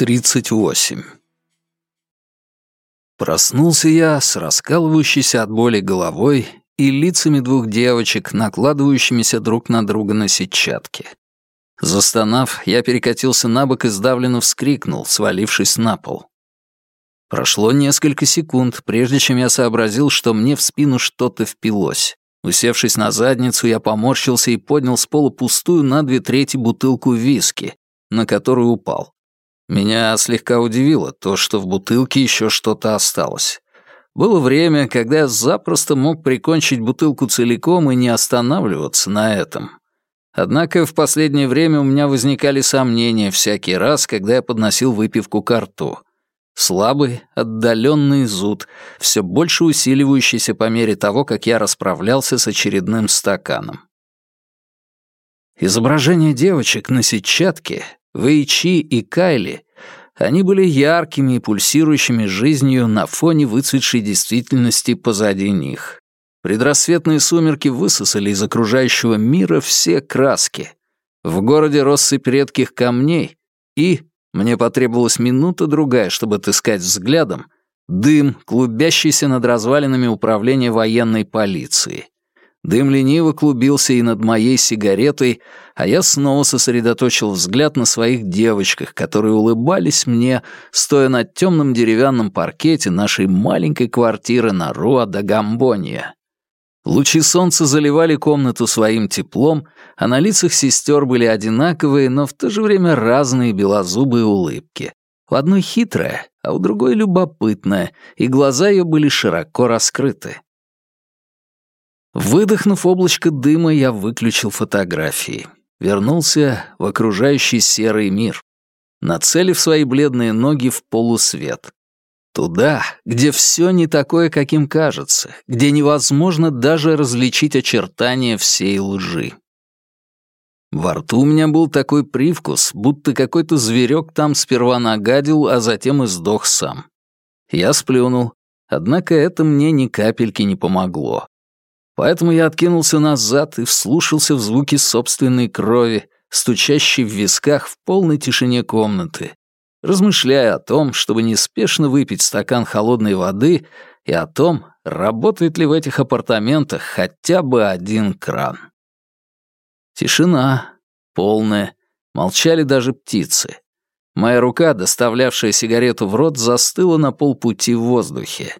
38 Проснулся я с раскалывающейся от боли головой и лицами двух девочек, накладывающимися друг на друга на сетчатки. Застонав, я перекатился на бок и сдавленно вскрикнул, свалившись на пол. Прошло несколько секунд, прежде чем я сообразил, что мне в спину что-то впилось. Усевшись на задницу, я поморщился и поднял с пола пустую на две трети бутылку виски, на которую упал. Меня слегка удивило то, что в бутылке еще что-то осталось. Было время, когда я запросто мог прикончить бутылку целиком и не останавливаться на этом. Однако в последнее время у меня возникали сомнения всякий раз, когда я подносил выпивку к рту. Слабый, отдаленный зуд, все больше усиливающийся по мере того, как я расправлялся с очередным стаканом. Изображения девочек на сетчатке, Вэйчи и Кайли, они были яркими и пульсирующими жизнью на фоне выцветшей действительности позади них. Предрассветные сумерки высосали из окружающего мира все краски. В городе россыпь редких камней и, мне потребовалась минута-другая, чтобы отыскать взглядом, дым, клубящийся над развалинами управления военной полиции. Дым лениво клубился и над моей сигаретой, а я снова сосредоточил взгляд на своих девочках, которые улыбались мне, стоя на темном деревянном паркете нашей маленькой квартиры на Руа-да-Гамбония. Лучи солнца заливали комнату своим теплом, а на лицах сестер были одинаковые, но в то же время разные белозубые улыбки. У одной хитрая, а у другой любопытная, и глаза ее были широко раскрыты. Выдохнув облачко дыма, я выключил фотографии. Вернулся в окружающий серый мир, нацелив свои бледные ноги в полусвет. Туда, где все не такое, каким кажется, где невозможно даже различить очертания всей лжи. Во рту у меня был такой привкус, будто какой-то зверек там сперва нагадил, а затем и сдох сам. Я сплюнул, однако это мне ни капельки не помогло. Поэтому я откинулся назад и вслушался в звуки собственной крови, стучащей в висках в полной тишине комнаты, размышляя о том, чтобы неспешно выпить стакан холодной воды и о том, работает ли в этих апартаментах хотя бы один кран. Тишина, полная, молчали даже птицы. Моя рука, доставлявшая сигарету в рот, застыла на полпути в воздухе.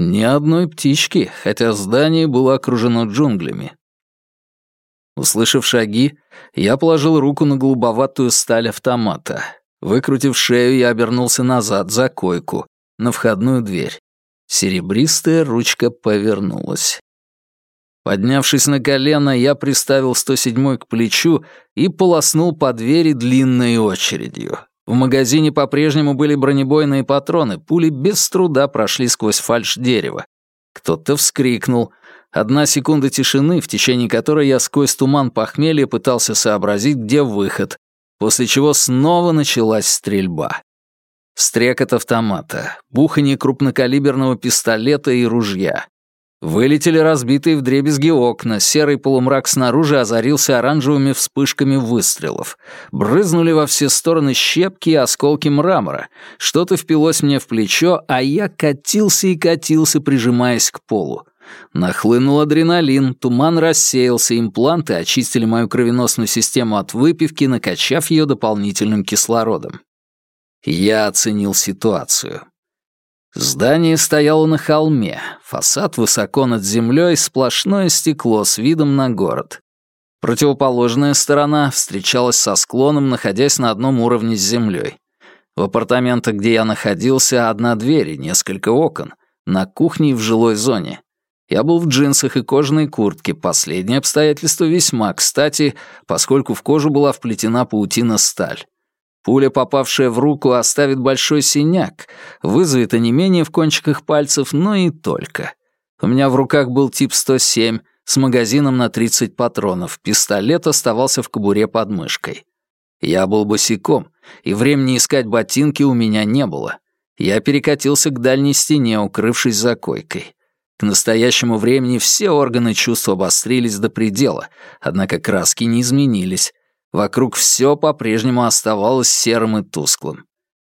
Ни одной птички, хотя здание было окружено джунглями. Услышав шаги, я положил руку на голубоватую сталь автомата. Выкрутив шею, я обернулся назад, за койку, на входную дверь. Серебристая ручка повернулась. Поднявшись на колено, я приставил 107-й к плечу и полоснул по двери длинной очередью. В магазине по-прежнему были бронебойные патроны, пули без труда прошли сквозь фальш дерева. Кто-то вскрикнул. Одна секунда тишины, в течение которой я сквозь туман похмелья пытался сообразить, где выход, после чего снова началась стрельба. Стрекот автомата, бухание крупнокалиберного пистолета и ружья. Вылетели разбитые вдребезги окна, серый полумрак снаружи озарился оранжевыми вспышками выстрелов. Брызнули во все стороны щепки и осколки мрамора. Что-то впилось мне в плечо, а я катился и катился, прижимаясь к полу. Нахлынул адреналин, туман рассеялся, импланты очистили мою кровеносную систему от выпивки, накачав ее дополнительным кислородом. Я оценил ситуацию. Здание стояло на холме, фасад высоко над землей, сплошное стекло с видом на город. Противоположная сторона встречалась со склоном, находясь на одном уровне с землей. В апартаментах, где я находился, одна дверь и несколько окон, на кухне и в жилой зоне. Я был в джинсах и кожаной куртке, последнее обстоятельство весьма кстати, поскольку в кожу была вплетена паутина-сталь. Пуля, попавшая в руку, оставит большой синяк, вызовет онемение в кончиках пальцев, но и только. У меня в руках был тип 107 с магазином на 30 патронов, пистолет оставался в кобуре под мышкой. Я был босиком, и времени искать ботинки у меня не было. Я перекатился к дальней стене, укрывшись за койкой. К настоящему времени все органы чувств обострились до предела, однако краски не изменились. Вокруг все по-прежнему оставалось серым и тусклым.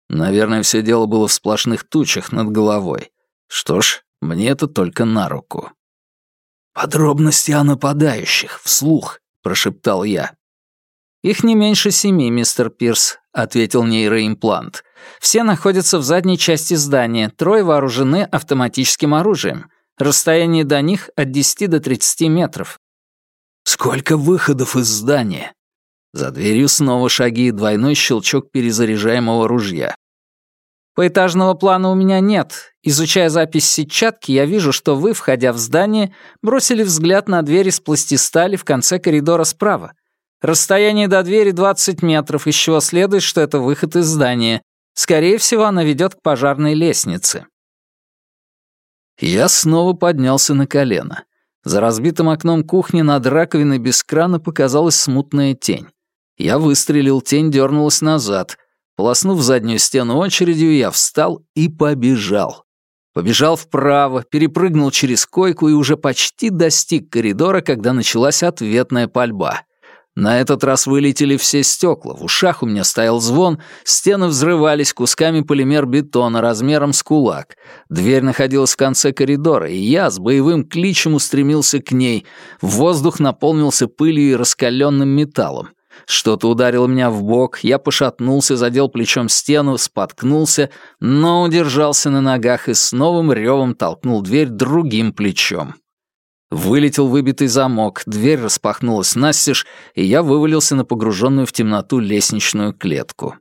Наверное, все дело было в сплошных тучах над головой. Что ж, мне это только на руку. «Подробности о нападающих, вслух», — прошептал я. «Их не меньше семи, мистер Пирс», — ответил нейроимплант. «Все находятся в задней части здания, трое вооружены автоматическим оружием. Расстояние до них от 10 до 30 метров». «Сколько выходов из здания?» За дверью снова шаги и двойной щелчок перезаряжаемого ружья. Поэтажного плана у меня нет. Изучая запись сетчатки, я вижу, что вы, входя в здание, бросили взгляд на дверь из пластистали в конце коридора справа. Расстояние до двери 20 метров, из чего следует, что это выход из здания. Скорее всего, она ведет к пожарной лестнице. Я снова поднялся на колено. За разбитым окном кухни над раковиной без крана показалась смутная тень. Я выстрелил, тень дернулась назад. Полоснув заднюю стену очередью, я встал и побежал. Побежал вправо, перепрыгнул через койку и уже почти достиг коридора, когда началась ответная пальба. На этот раз вылетели все стекла, в ушах у меня стоял звон, стены взрывались кусками полимер-бетона размером с кулак. Дверь находилась в конце коридора, и я с боевым кличем устремился к ней. Воздух наполнился пылью и раскаленным металлом. Что-то ударило меня в бок, я пошатнулся, задел плечом стену, споткнулся, но удержался на ногах и с новым ревом толкнул дверь другим плечом. Вылетел выбитый замок, дверь распахнулась настежь, и я вывалился на погруженную в темноту лестничную клетку.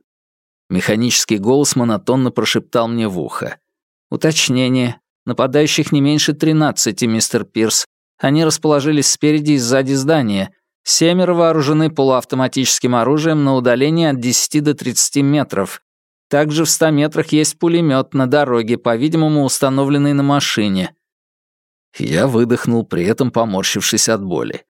Механический голос монотонно прошептал мне в ухо. «Уточнение. Нападающих не меньше тринадцати, мистер Пирс. Они расположились спереди и сзади здания. Семеро вооружены полуавтоматическим оружием на удалении от 10 до 30 метров. Также в 100 метрах есть пулемет на дороге, по-видимому, установленный на машине. Я выдохнул, при этом поморщившись от боли.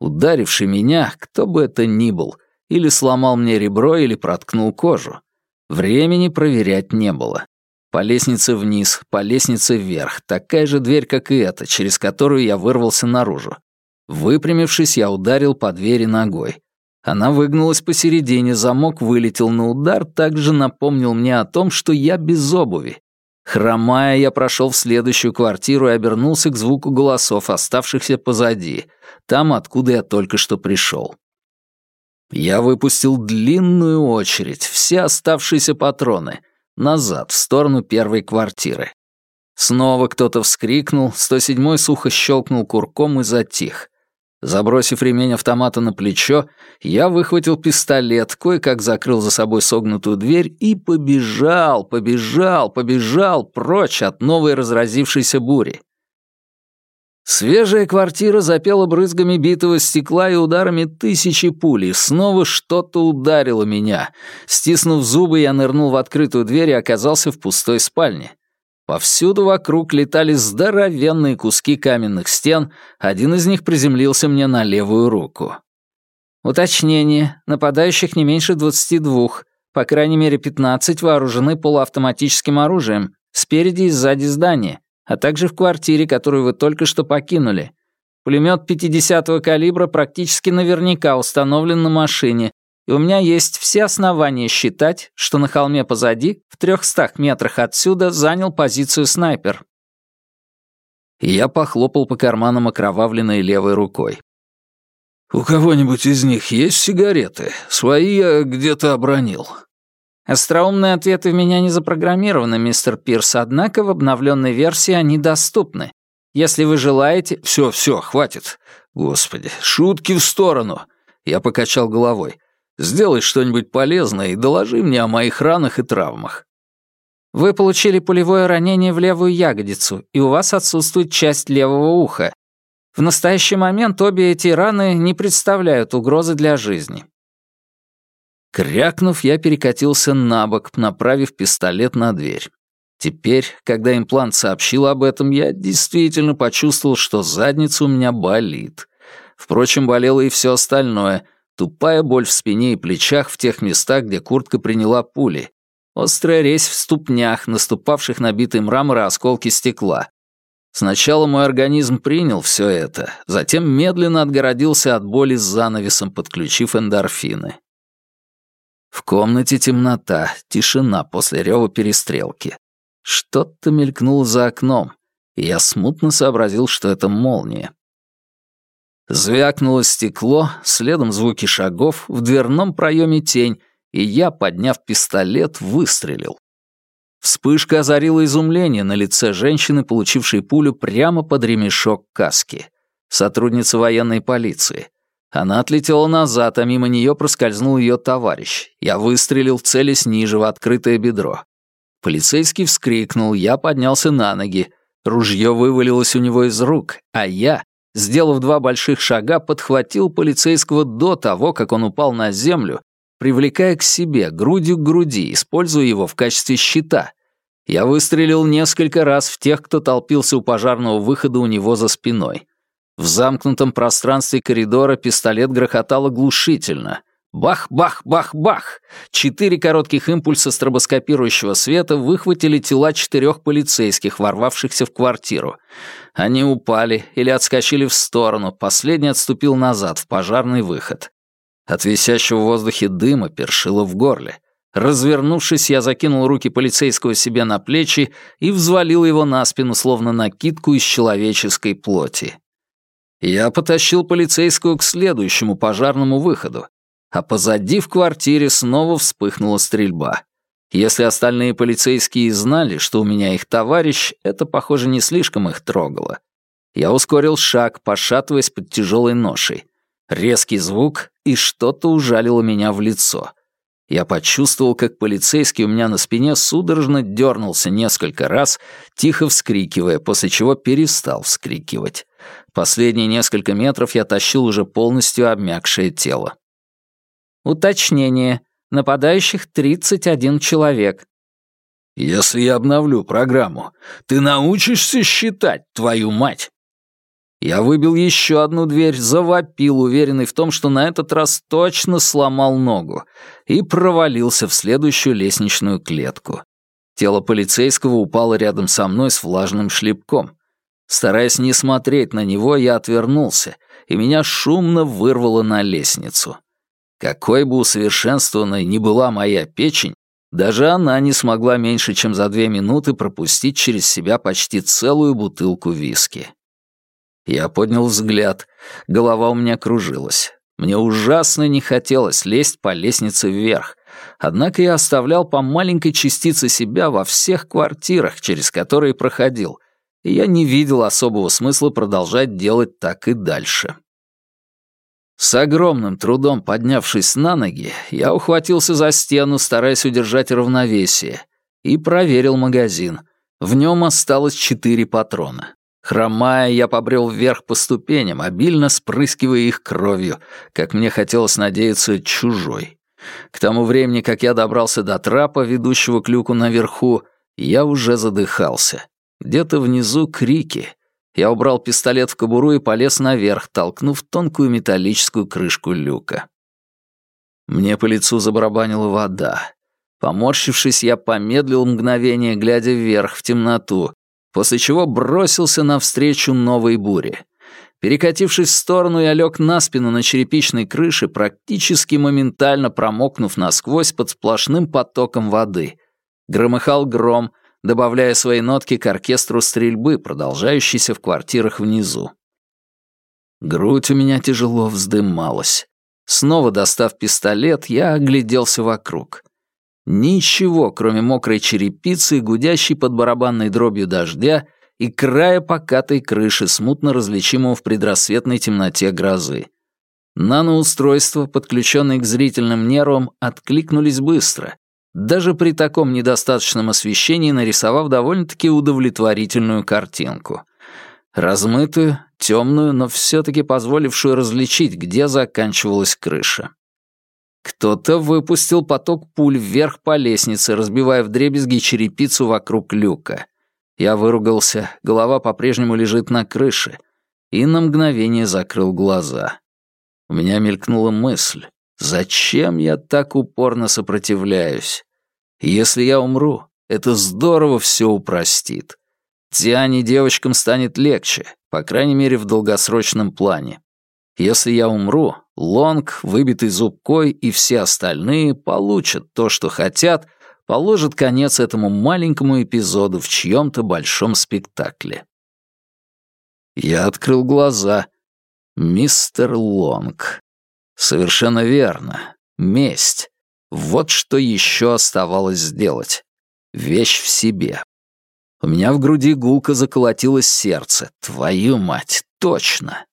Ударивший меня, кто бы это ни был, или сломал мне ребро, или проткнул кожу. Времени проверять не было. По лестнице вниз, по лестнице вверх, такая же дверь, как и эта, через которую я вырвался наружу. Выпрямившись, я ударил по двери ногой. Она выгнулась посередине, замок вылетел на удар, также напомнил мне о том, что я без обуви. Хромая, я прошел в следующую квартиру и обернулся к звуку голосов, оставшихся позади, там, откуда я только что пришел. Я выпустил длинную очередь, все оставшиеся патроны, назад, в сторону первой квартиры. Снова кто-то вскрикнул, 107-й сухо щелкнул курком и затих. Забросив ремень автомата на плечо, я выхватил пистолет, кое-как закрыл за собой согнутую дверь и побежал, побежал, побежал прочь от новой разразившейся бури. Свежая квартира запела брызгами битого стекла и ударами тысячи пулей. Снова что-то ударило меня. Стиснув зубы, я нырнул в открытую дверь и оказался в пустой спальне. Повсюду вокруг летали здоровенные куски каменных стен, один из них приземлился мне на левую руку. Уточнение. Нападающих не меньше 22. По крайней мере, 15 вооружены полуавтоматическим оружием, спереди и сзади здания, а также в квартире, которую вы только что покинули. Пулемет 50-го калибра практически наверняка установлен на машине, и у меня есть все основания считать, что на холме позади, в трехстах метрах отсюда, занял позицию снайпер. Я похлопал по карманам окровавленной левой рукой. «У кого-нибудь из них есть сигареты? Свои я где-то обронил». Остроумные ответы в меня не запрограммированы, мистер Пирс, однако в обновленной версии они доступны. Если вы желаете... Все, все, хватит. Господи, шутки в сторону. Я покачал головой. Сделай что-нибудь полезное и доложи мне о моих ранах и травмах». «Вы получили пулевое ранение в левую ягодицу, и у вас отсутствует часть левого уха. В настоящий момент обе эти раны не представляют угрозы для жизни». Крякнув, я перекатился на бок, направив пистолет на дверь. Теперь, когда имплант сообщил об этом, я действительно почувствовал, что задница у меня болит. Впрочем, болело и все остальное — Тупая боль в спине и плечах в тех местах, где куртка приняла пули. Острая резь в ступнях, наступавших на битый мрамор и осколки стекла. Сначала мой организм принял все это, затем медленно отгородился от боли с занавесом, подключив эндорфины. В комнате темнота, тишина после рева перестрелки. Что-то мелькнуло за окном, и я смутно сообразил, что это молния. Звякнуло стекло, следом звуки шагов, в дверном проеме тень, и я, подняв пистолет, выстрелил. Вспышка озарила изумление на лице женщины, получившей пулю прямо под ремешок каски. Сотрудница военной полиции. Она отлетела назад, а мимо нее проскользнул ее товарищ. Я выстрелил, целясь ниже, в открытое бедро. Полицейский вскрикнул, я поднялся на ноги. Ружье вывалилось у него из рук, а я, сделав два больших шага, подхватил полицейского до того, как он упал на землю, привлекая к себе, грудью к груди, используя его в качестве щита. Я выстрелил несколько раз в тех, кто толпился у пожарного выхода у него за спиной. В замкнутом пространстве коридора пистолет грохотал оглушительно. Бах-бах-бах-бах! Четыре коротких импульса стробоскопирующего света выхватили тела четырех полицейских, ворвавшихся в квартиру. Они упали или отскочили в сторону, последний отступил назад, в пожарный выход. От висящего в воздухе дыма першило в горле. Развернувшись, я закинул руки полицейского себе на плечи и взвалил его на спину, словно накидку из человеческой плоти. Я потащил полицейскую к следующему пожарному выходу, а позади в квартире снова вспыхнула стрельба. Если остальные полицейские знали, что у меня их товарищ, это, похоже, не слишком их трогало. Я ускорил шаг, пошатываясь под тяжелой ношей. Резкий звук, и что-то ужалило меня в лицо. Я почувствовал, как полицейский у меня на спине судорожно дернулся несколько раз, тихо вскрикивая, после чего перестал вскрикивать. Последние несколько метров я тащил уже полностью обмякшее тело. Уточнение. Нападающих 31 человек. «Если я обновлю программу, ты научишься считать, твою мать!» Я выбил еще одну дверь, завопил, уверенный в том, что на этот раз точно сломал ногу, и провалился в следующую лестничную клетку. Тело полицейского упало рядом со мной с влажным шлепком. Стараясь не смотреть на него, я отвернулся, и меня шумно вырвало на лестницу. Какой бы усовершенствованной ни была моя печень, даже она не смогла меньше, чем за две минуты пропустить через себя почти целую бутылку виски. Я поднял взгляд. Голова у меня кружилась. Мне ужасно не хотелось лезть по лестнице вверх. Однако я оставлял по маленькой частице себя во всех квартирах, через которые проходил, и я не видел особого смысла продолжать делать так и дальше. С огромным трудом поднявшись на ноги, я ухватился за стену, стараясь удержать равновесие, и проверил магазин. В нем осталось четыре патрона. Хромая, я побрел вверх по ступеням, обильно спрыскивая их кровью, как мне хотелось надеяться, чужой. К тому времени, как я добрался до трапа, ведущего к люку наверху, я уже задыхался. Где-то внизу крики. Я убрал пистолет в кобуру и полез наверх, толкнув тонкую металлическую крышку люка. Мне по лицу забарабанила вода. Поморщившись, я помедлил мгновение, глядя вверх в темноту, после чего бросился навстречу новой буре. Перекатившись в сторону, я лег на спину на черепичной крыше, практически моментально промокнув насквозь под сплошным потоком воды. Громыхал гром, добавляя свои нотки к оркестру стрельбы, продолжающейся в квартирах внизу. Грудь у меня тяжело вздымалась. Снова достав пистолет, я огляделся вокруг. Ничего, кроме мокрой черепицы, гудящей под барабанной дробью дождя и края покатой крыши, смутно различимого в предрассветной темноте грозы. Наноустройства, подключенные к зрительным нервам, откликнулись быстро, даже при таком недостаточном освещении нарисовав довольно-таки удовлетворительную картинку. Размытую, темную, но все-таки позволившую различить, где заканчивалась крыша. Кто-то выпустил поток пуль вверх по лестнице, разбивая вдребезги черепицу вокруг люка. Я выругался, голова по-прежнему лежит на крыше, и на мгновение закрыл глаза. У меня мелькнула мысль, зачем я так упорно сопротивляюсь? Если я умру, это здорово все упростит. Диане девочкам станет легче, по крайней мере в долгосрочном плане. Если я умру, Лонг, выбитый зубкой и все остальные получат то, что хотят, положат конец этому маленькому эпизоду в чьем-то большом спектакле. Я открыл глаза. Мистер Лонг. Совершенно верно. Месть. Вот что еще оставалось сделать. Вещь в себе. У меня в груди гулко заколотилось сердце. Твою мать, точно.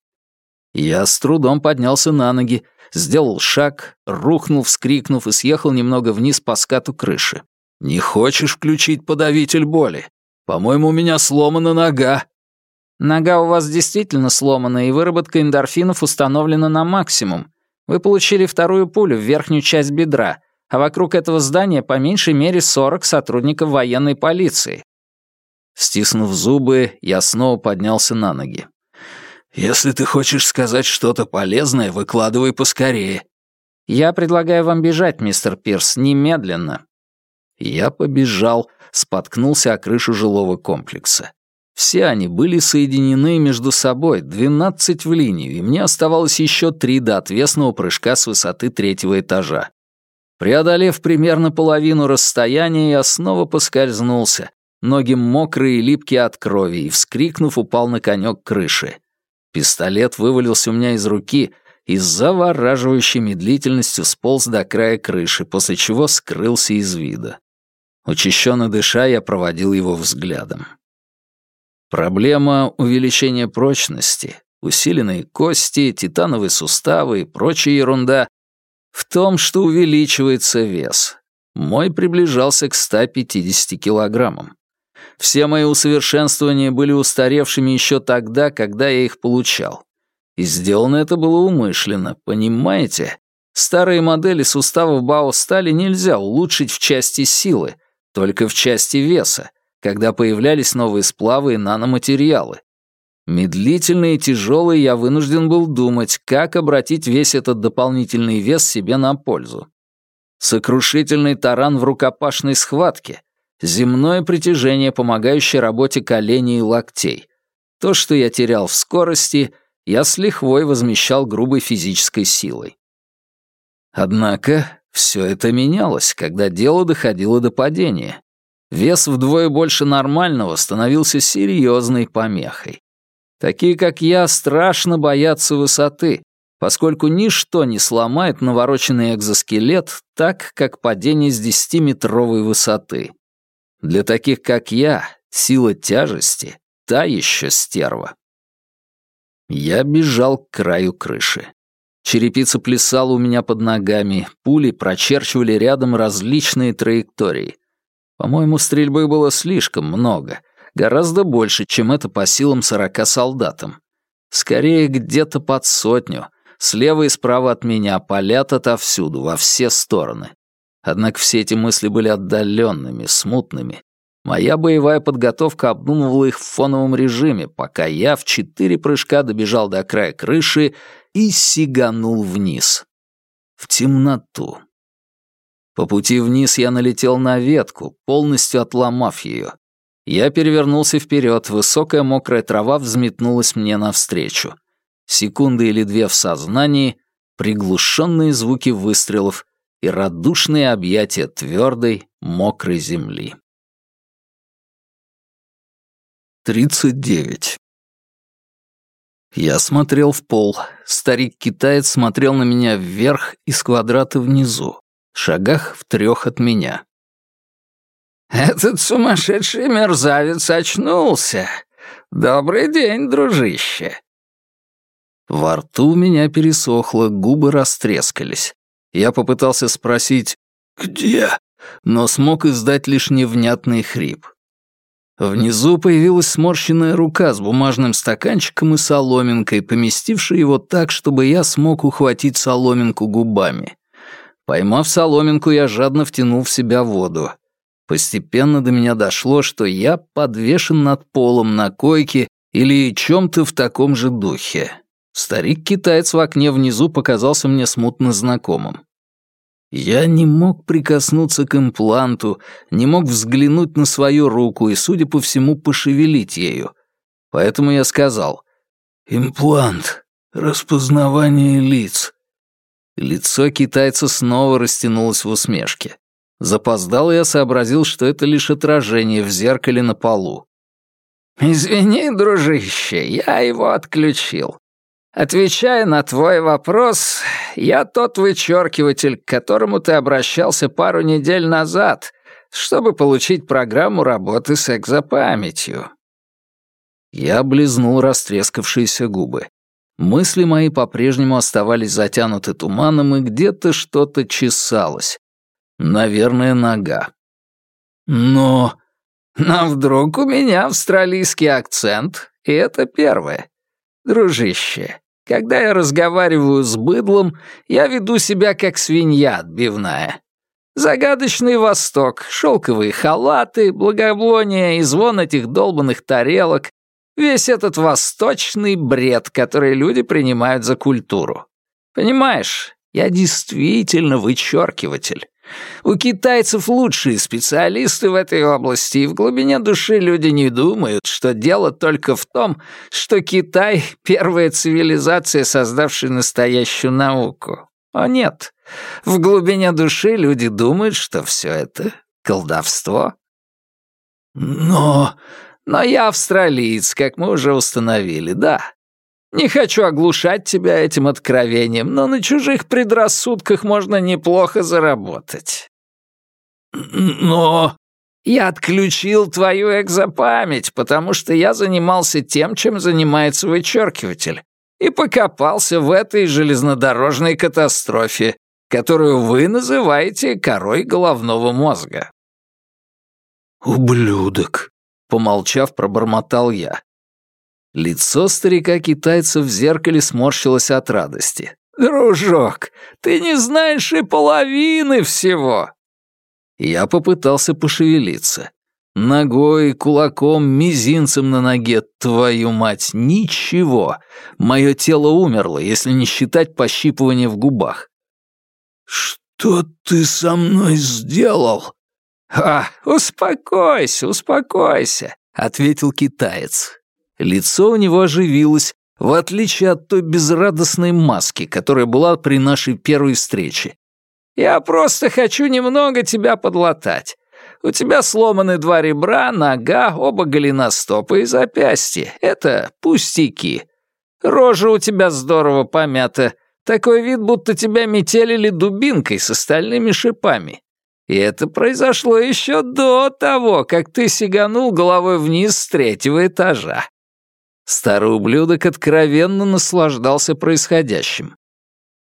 Я с трудом поднялся на ноги, сделал шаг, рухнул, вскрикнув и съехал немного вниз по скату крыши. «Не хочешь включить подавитель боли? По-моему, у меня сломана нога». «Нога у вас действительно сломана, и выработка эндорфинов установлена на максимум. Вы получили вторую пулю в верхнюю часть бедра, а вокруг этого здания по меньшей мере 40 сотрудников военной полиции. Стиснув зубы, я снова поднялся на ноги. «Если ты хочешь сказать что-то полезное, выкладывай поскорее». «Я предлагаю вам бежать, мистер Пирс, немедленно». Я побежал, споткнулся о крышу жилого комплекса. Все они были соединены между собой, двенадцать в линию, и мне оставалось еще три до отвесного прыжка с высоты третьего этажа. Преодолев примерно половину расстояния, я снова поскользнулся, ноги мокрые и липкие от крови, и, вскрикнув, упал на конек крыши. Пистолет вывалился у меня из руки и с завораживающей медлительностью сполз до края крыши, после чего скрылся из вида. Учащенно дыша, я проводил его взглядом. Проблема увеличения прочности, усиленные кости, титановые суставы и прочая ерунда в том, что увеличивается вес. Мой приближался к 150 килограммам. Все мои усовершенствования были устаревшими еще тогда, когда я их получал. И сделано это было умышленно, понимаете? Старые модели суставов Бао стали нельзя улучшить в части силы, только в части веса, когда появлялись новые сплавы и наноматериалы. Медлительно и тяжело я вынужден был думать, как обратить весь этот дополнительный вес себе на пользу. Сокрушительный таран в рукопашной схватке, Земное притяжение, помогающее работе коленей и локтей. То, что я терял в скорости, я с лихвой возмещал грубой физической силой. Однако все это менялось, когда дело доходило до падения. Вес вдвое больше нормального становился серьезной помехой. Такие, как я, страшно боятся высоты, поскольку ничто не сломает навороченный экзоскелет так, как падение с десятиметровой высоты. Для таких, как я, сила тяжести — та еще стерва. Я бежал к краю крыши. Черепица плясала у меня под ногами, пули прочерчивали рядом различные траектории. По-моему, стрельбы было слишком много, гораздо больше, чем это по силам сорока солдатам. Скорее, где-то под сотню. Слева и справа от меня палят отовсюду, во все стороны. Однако все эти мысли были отдаленными, смутными. Моя боевая подготовка обдумывала их в фоновом режиме, пока я в четыре прыжка добежал до края крыши и сиганул вниз. В темноту. По пути вниз я налетел на ветку, полностью отломав ее. Я перевернулся вперед, высокая мокрая трава взметнулась мне навстречу. Секунды или две в сознании, приглушенные звуки выстрелов, и радушные объятия твердой, мокрой земли. 39. Я смотрел в пол. Старик-китаец смотрел на меня вверх из квадрата внизу, шагах в трех от меня. «Этот сумасшедший мерзавец очнулся. Добрый день, дружище». Во рту меня пересохло, губы растрескались. Я попытался спросить «Где?», но смог издать лишь невнятный хрип. Внизу появилась сморщенная рука с бумажным стаканчиком и соломинкой, поместившая его так, чтобы я смог ухватить соломинку губами. Поймав соломинку, я жадно втянул в себя воду. Постепенно до меня дошло, что я подвешен над полом на койке или чем-то в таком же духе. Старик-китаец в окне внизу показался мне смутно знакомым. Я не мог прикоснуться к импланту, не мог взглянуть на свою руку и, судя по всему, пошевелить ею. Поэтому я сказал «Имплант, распознавание лиц, Лицо китайца снова растянулось в усмешке. Запоздал я сообразил, что это лишь отражение в зеркале на полу. «Извини, дружище, я его отключил. Отвечая на твой вопрос, я тот вычеркиватель, к которому ты обращался пару недель назад, чтобы получить программу работы с экзопамятью». Я облизнул растрескавшиеся губы. Мысли мои по-прежнему оставались затянуты туманом, и где-то что-то чесалось. Наверное, нога. Но... Но вдруг у меня австралийский акцент, и это первое. Дружище, когда я разговариваю с быдлом, я веду себя как свинья отбивная. Загадочный Восток, шелковые халаты, благоблоние и звон этих долбанных тарелок, Весь этот восточный бред, который люди принимают за культуру. Понимаешь, я действительно вычеркиватель. У китайцев лучшие специалисты в этой области, и в глубине души люди не думают, что дело только в том, что Китай — первая цивилизация, создавшая настоящую науку. О нет, в глубине души люди думают, что все это — колдовство. Но но я австралиец, как мы уже установили, да. Не хочу оглушать тебя этим откровением, но на чужих предрассудках можно неплохо заработать. Но я отключил твою экзопамять, потому что я занимался тем, чем занимается вычеркиватель, и покопался в этой железнодорожной катастрофе, которую вы называете корой головного мозга. «Ублюдок», Помолчав, пробормотал я. Лицо старика-китайца в зеркале сморщилось от радости. «Дружок, ты не знаешь и половины всего!» Я попытался пошевелиться. Ногой, кулаком, мизинцем на ноге, твою мать, ничего. Мое тело умерло, если не считать пощипывания в губах. «Что ты со мной сделал?» «А, успокойся, успокойся», — ответил китаец. Лицо у него оживилось, в отличие от той безрадостной маски, которая была при нашей первой встрече. «Я просто хочу немного тебя подлатать. У тебя сломаны два ребра, нога, оба голеностопа и запястья. Это пустяки. Рожа у тебя здорово помята. Такой вид, будто тебя метелили дубинкой с остальными шипами. И это произошло еще до того, как ты сиганул головой вниз с третьего этажа. Старый ублюдок откровенно наслаждался происходящим.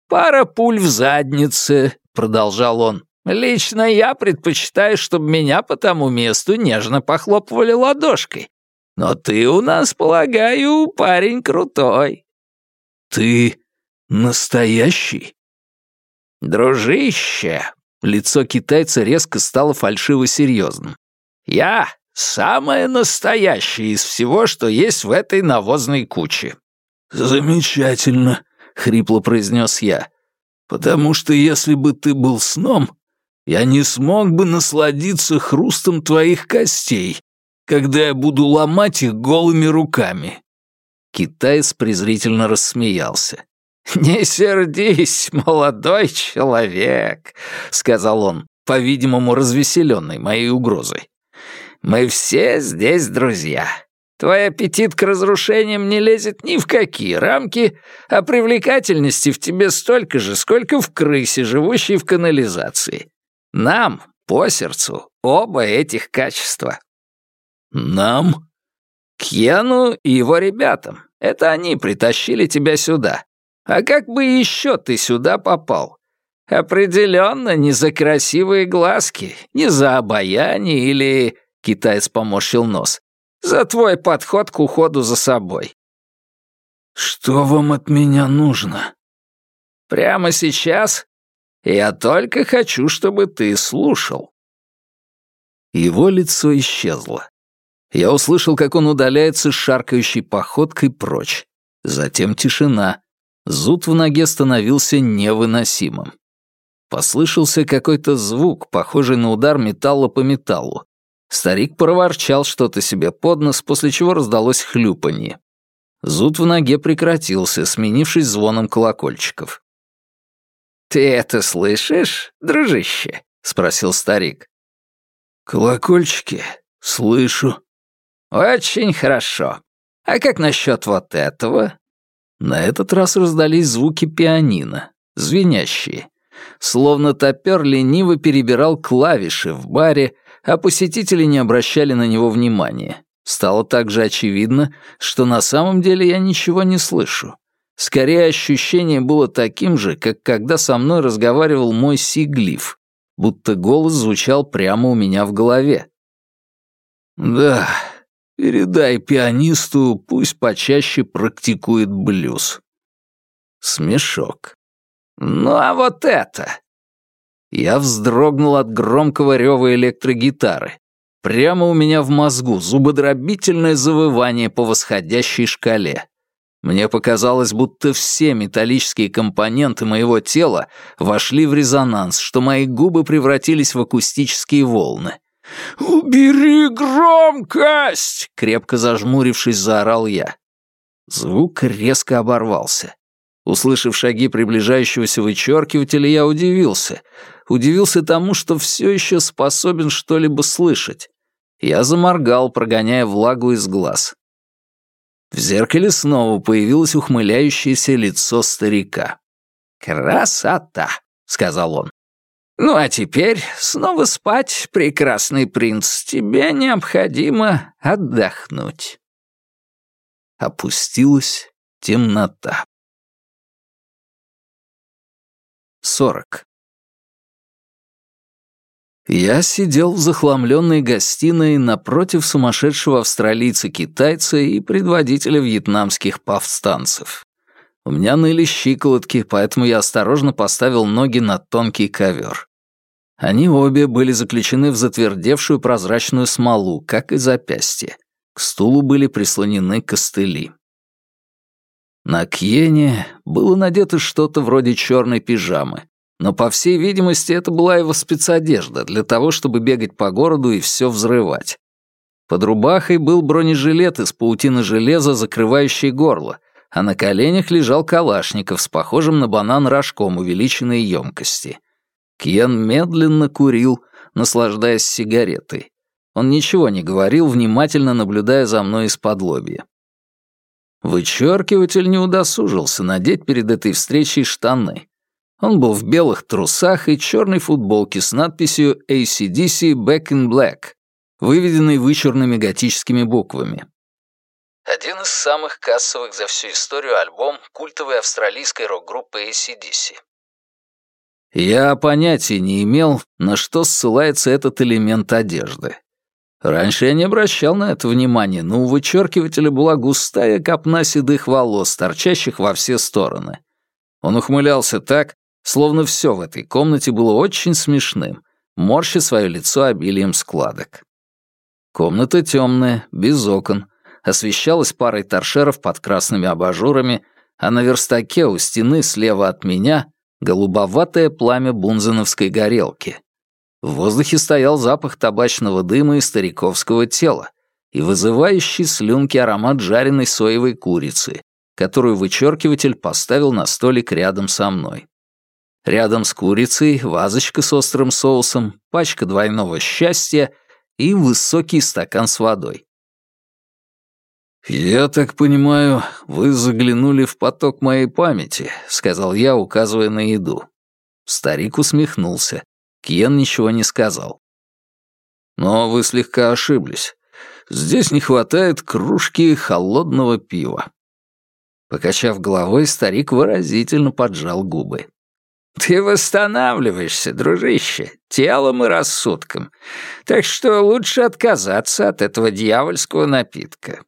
«Пара пуль в заднице», — продолжал он. «Лично я предпочитаю, чтобы меня по тому месту нежно похлопывали ладошкой. Но ты у нас, полагаю, парень крутой». «Ты настоящий?» «Дружище, Лицо китайца резко стало фальшиво серьезным. «Я самое настоящее из всего, что есть в этой навозной куче». «Замечательно», — хрипло произнес я. «Потому что если бы ты был сном, я не смог бы насладиться хрустом твоих костей, когда я буду ломать их голыми руками». Китаец презрительно рассмеялся. «Не сердись, молодой человек», — сказал он, по-видимому, развеселенный моей угрозой. «Мы все здесь друзья. Твой аппетит к разрушениям не лезет ни в какие рамки, а привлекательности в тебе столько же, сколько в крысе, живущей в канализации. Нам, по сердцу, оба этих качества». «Нам?» «Кьену и его ребятам. Это они притащили тебя сюда. А как бы еще ты сюда попал? Определенно не за красивые глазки, не за обаяние или...» Китаец поморщил нос. «За твой подход к уходу за собой». «Что вам от меня нужно?» «Прямо сейчас? Я только хочу, чтобы ты слушал». Его лицо исчезло. Я услышал, как он удаляется с шаркающей походкой прочь. Затем тишина. Зуд в ноге становился невыносимым. Послышался какой-то звук, похожий на удар металла по металлу. Старик проворчал что-то себе под нос, после чего раздалось хлюпанье. Зуд в ноге прекратился, сменившись звоном колокольчиков. «Ты это слышишь, дружище?» — спросил старик. «Колокольчики? Слышу». «Очень хорошо. А как насчет вот этого?» На этот раз раздались звуки пианино, звенящие. Словно топер лениво перебирал клавиши в баре, а посетители не обращали на него внимания. Стало также очевидно, что на самом деле я ничего не слышу. Скорее, ощущение было таким же, как когда со мной разговаривал мой сиглиф, будто голос звучал прямо у меня в голове. «Да, передай пианисту, пусть почаще практикует блюз». Смешок. «Ну а вот это!» Я вздрогнул от громкого рева электрогитары. Прямо у меня в мозгу зубодробительное завывание по восходящей шкале. Мне показалось, будто все металлические компоненты моего тела вошли в резонанс, что мои губы превратились в акустические волны. «Убери громкость!» — крепко зажмурившись, заорал я. Звук резко оборвался. Услышав шаги приближающегося вычеркивателя, я удивился. Удивился тому, что все еще способен что-либо слышать. Я заморгал, прогоняя влагу из глаз. В зеркале снова появилось ухмыляющееся лицо старика. «Красота!» — сказал он. «Ну а теперь снова спать, прекрасный принц. Тебе необходимо отдохнуть». Опустилась темнота. 40. Я сидел в захламленной гостиной напротив сумасшедшего австралийца-китайца и предводителя вьетнамских повстанцев. У меня ныли щиколотки, поэтому я осторожно поставил ноги на тонкий ковер. Они обе были заключены в затвердевшую прозрачную смолу, как и запястья. К стулу были прислонены костыли. На Кьене было надето что-то вроде черной пижамы, но, по всей видимости, это была его спецодежда для того, чтобы бегать по городу и все взрывать. Под рубахой был бронежилет из паутины железа, закрывающий горло, а на коленях лежал калашников с похожим на банан рожком увеличенной емкости. Кьен медленно курил, наслаждаясь сигаретой. Он ничего не говорил, внимательно наблюдая за мной из-под лобья. Вычеркиватель не удосужился надеть перед этой встречей штаны. Он был в белых трусах и черной футболке с надписью ACDC Back in Black, выведенной вычурными готическими буквами. Один из самых кассовых за всю историю альбом культовой австралийской рок-группы ACDC. Я понятия не имел, на что ссылается этот элемент одежды. Раньше я не обращал на это внимания, но у вычеркивателя была густая копна седых волос, торчащих во все стороны. Он ухмылялся так, словно все в этой комнате было очень смешным, морща свое лицо обилием складок. Комната темная, без окон, освещалась парой торшеров под красными абажурами, а на верстаке у стены слева от меня голубоватое пламя бунзеновской горелки. В воздухе стоял запах табачного дыма и стариковского тела и вызывающий слюнки аромат жареной соевой курицы, которую вычеркиватель поставил на столик рядом со мной. Рядом с курицей вазочка с острым соусом, пачка двойного счастья и высокий стакан с водой. «Я так понимаю, вы заглянули в поток моей памяти», — сказал я, указывая на еду. Старик усмехнулся. Кьен ничего не сказал. «Но вы слегка ошиблись. Здесь не хватает кружки холодного пива». Покачав головой, старик выразительно поджал губы. «Ты восстанавливаешься, дружище, телом и рассудком, так что лучше отказаться от этого дьявольского напитка».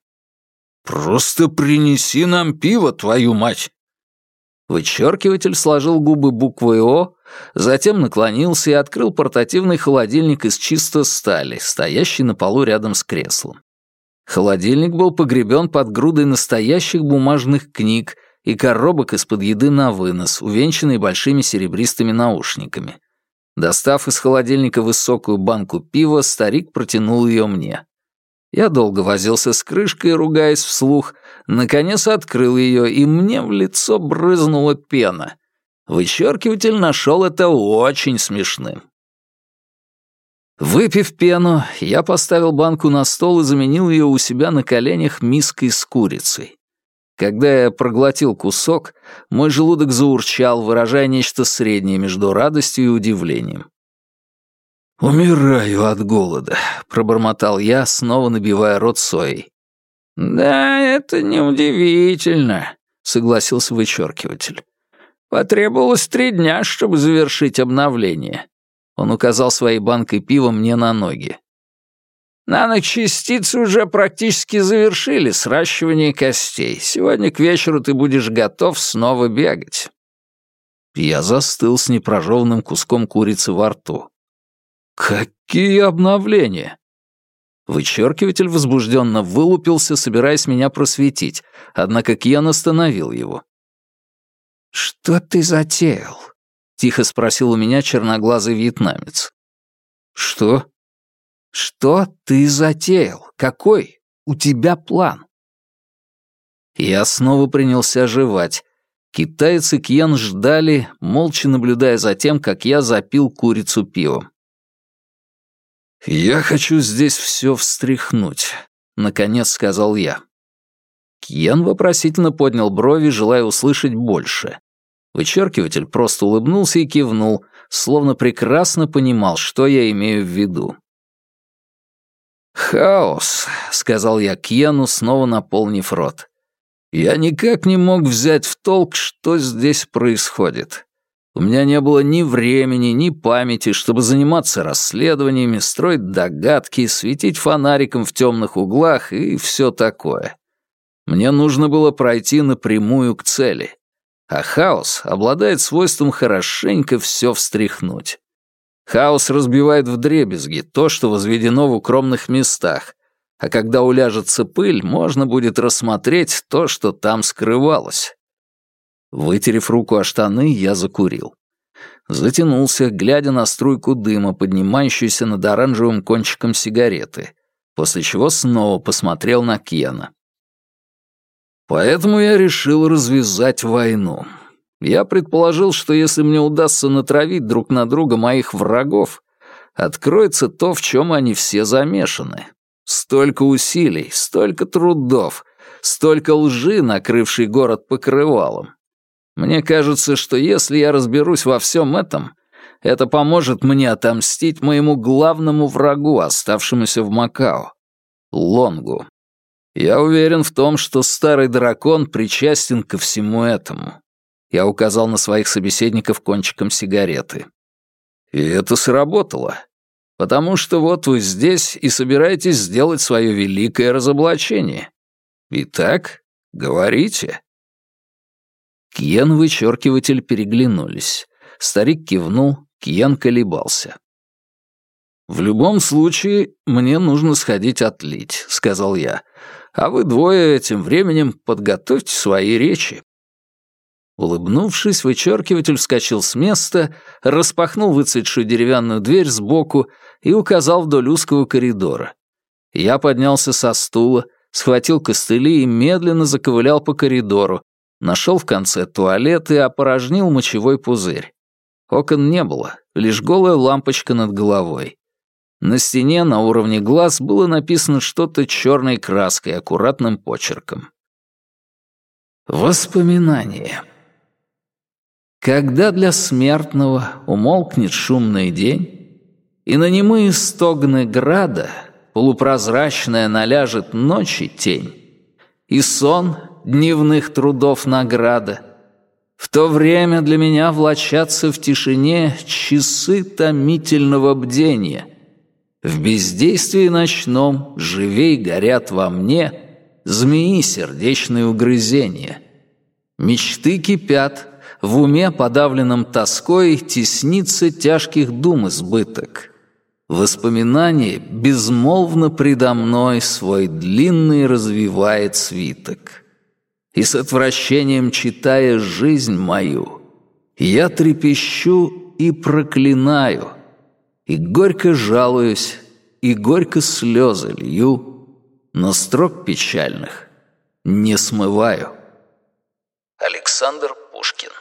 «Просто принеси нам пиво, твою мать!» Вычеркиватель сложил губы буквой «О», затем наклонился и открыл портативный холодильник из чистой стали, стоящий на полу рядом с креслом. Холодильник был погребен под грудой настоящих бумажных книг и коробок из-под еды на вынос, увенчанной большими серебристыми наушниками. Достав из холодильника высокую банку пива, старик протянул ее мне. Я долго возился с крышкой, ругаясь вслух, наконец открыл ее, и мне в лицо брызнула пена. Вычеркиватель нашел это очень смешным. Выпив пену, я поставил банку на стол и заменил ее у себя на коленях миской с курицей. Когда я проглотил кусок, мой желудок заурчал, выражая нечто среднее между радостью и удивлением. «Умираю от голода», — пробормотал я, снова набивая рот соей. «Да, это неудивительно», — согласился вычеркиватель. «Потребовалось три дня, чтобы завершить обновление». Он указал своей банкой пива мне на ноги. Наночастицы уже практически завершили сращивание костей. Сегодня к вечеру ты будешь готов снова бегать. Я застыл с непрожеванным куском курицы во рту. Какие обновления? Вычеркиватель возбужденно вылупился, собираясь меня просветить, однако Кьян остановил его. «Что ты затеял?» — тихо спросил у меня черноглазый вьетнамец. «Что?» «Что ты затеял? Какой у тебя план?» Я снова принялся жевать. Китаец и Кьян ждали, молча наблюдая за тем, как я запил курицу пивом. «Я хочу здесь все встряхнуть», — наконец сказал я. Кьен вопросительно поднял брови, желая услышать больше. Вычеркиватель просто улыбнулся и кивнул, словно прекрасно понимал, что я имею в виду. «Хаос», — сказал я Кьену, снова наполнив рот. «Я никак не мог взять в толк, что здесь происходит. У меня не было ни времени, ни памяти, чтобы заниматься расследованиями, строить догадки, светить фонариком в темных углах и все такое. Мне нужно было пройти напрямую к цели. А хаос обладает свойством хорошенько все встряхнуть. Хаос разбивает вдребезги то, что возведено в укромных местах, а когда уляжется пыль, можно будет рассмотреть то, что там скрывалось. Вытерев руку о штаны, я закурил. Затянулся, глядя на струйку дыма, поднимающуюся над оранжевым кончиком сигареты, после чего снова посмотрел на Кьена. Поэтому я решил развязать войну. Я предположил, что если мне удастся натравить друг на друга моих врагов, откроется то, в чем они все замешаны. Столько усилий, столько трудов, столько лжи, накрывшей город покрывалом. Мне кажется, что если я разберусь во всем этом, это поможет мне отомстить моему главному врагу, оставшемуся в Макао — Лонгу. Я уверен в том, что старый дракон причастен ко всему этому. Я указал на своих собеседников кончиком сигареты. И это сработало. Потому что вот вы здесь и собираетесь сделать свое великое разоблачение. Итак, говорите. Кьен-вычеркиватель переглянулись. Старик кивнул, Кьен колебался. «В любом случае, мне нужно сходить отлить», — сказал я. «А вы двое этим временем подготовьте свои речи». Улыбнувшись, вычеркиватель вскочил с места, распахнул выцветшую деревянную дверь сбоку и указал вдоль узкого коридора. Я поднялся со стула, схватил костыли и медленно заковылял по коридору, Нашел в конце туалет и опорожнил мочевой пузырь. Окон не было, лишь голая лампочка над головой. На стене на уровне глаз было написано что-то черной краской, аккуратным почерком. Воспоминания. Когда для смертного умолкнет шумный день, И на немые стогны града Полупрозрачная наляжет ночи тень, И сон дневных трудов награда. В то время для меня влачатся в тишине часы томительного бдения. В бездействии ночном живей горят во мне змеи сердечные угрызения. Мечты кипят, в уме, подавленном тоской, теснится тяжких дум избыток. Воспоминание безмолвно предо мной свой длинный развивает свиток и с отвращением читая жизнь мою, я трепещу и проклинаю, и горько жалуюсь, и горько слезы лью, но строк печальных не смываю. Александр Пушкин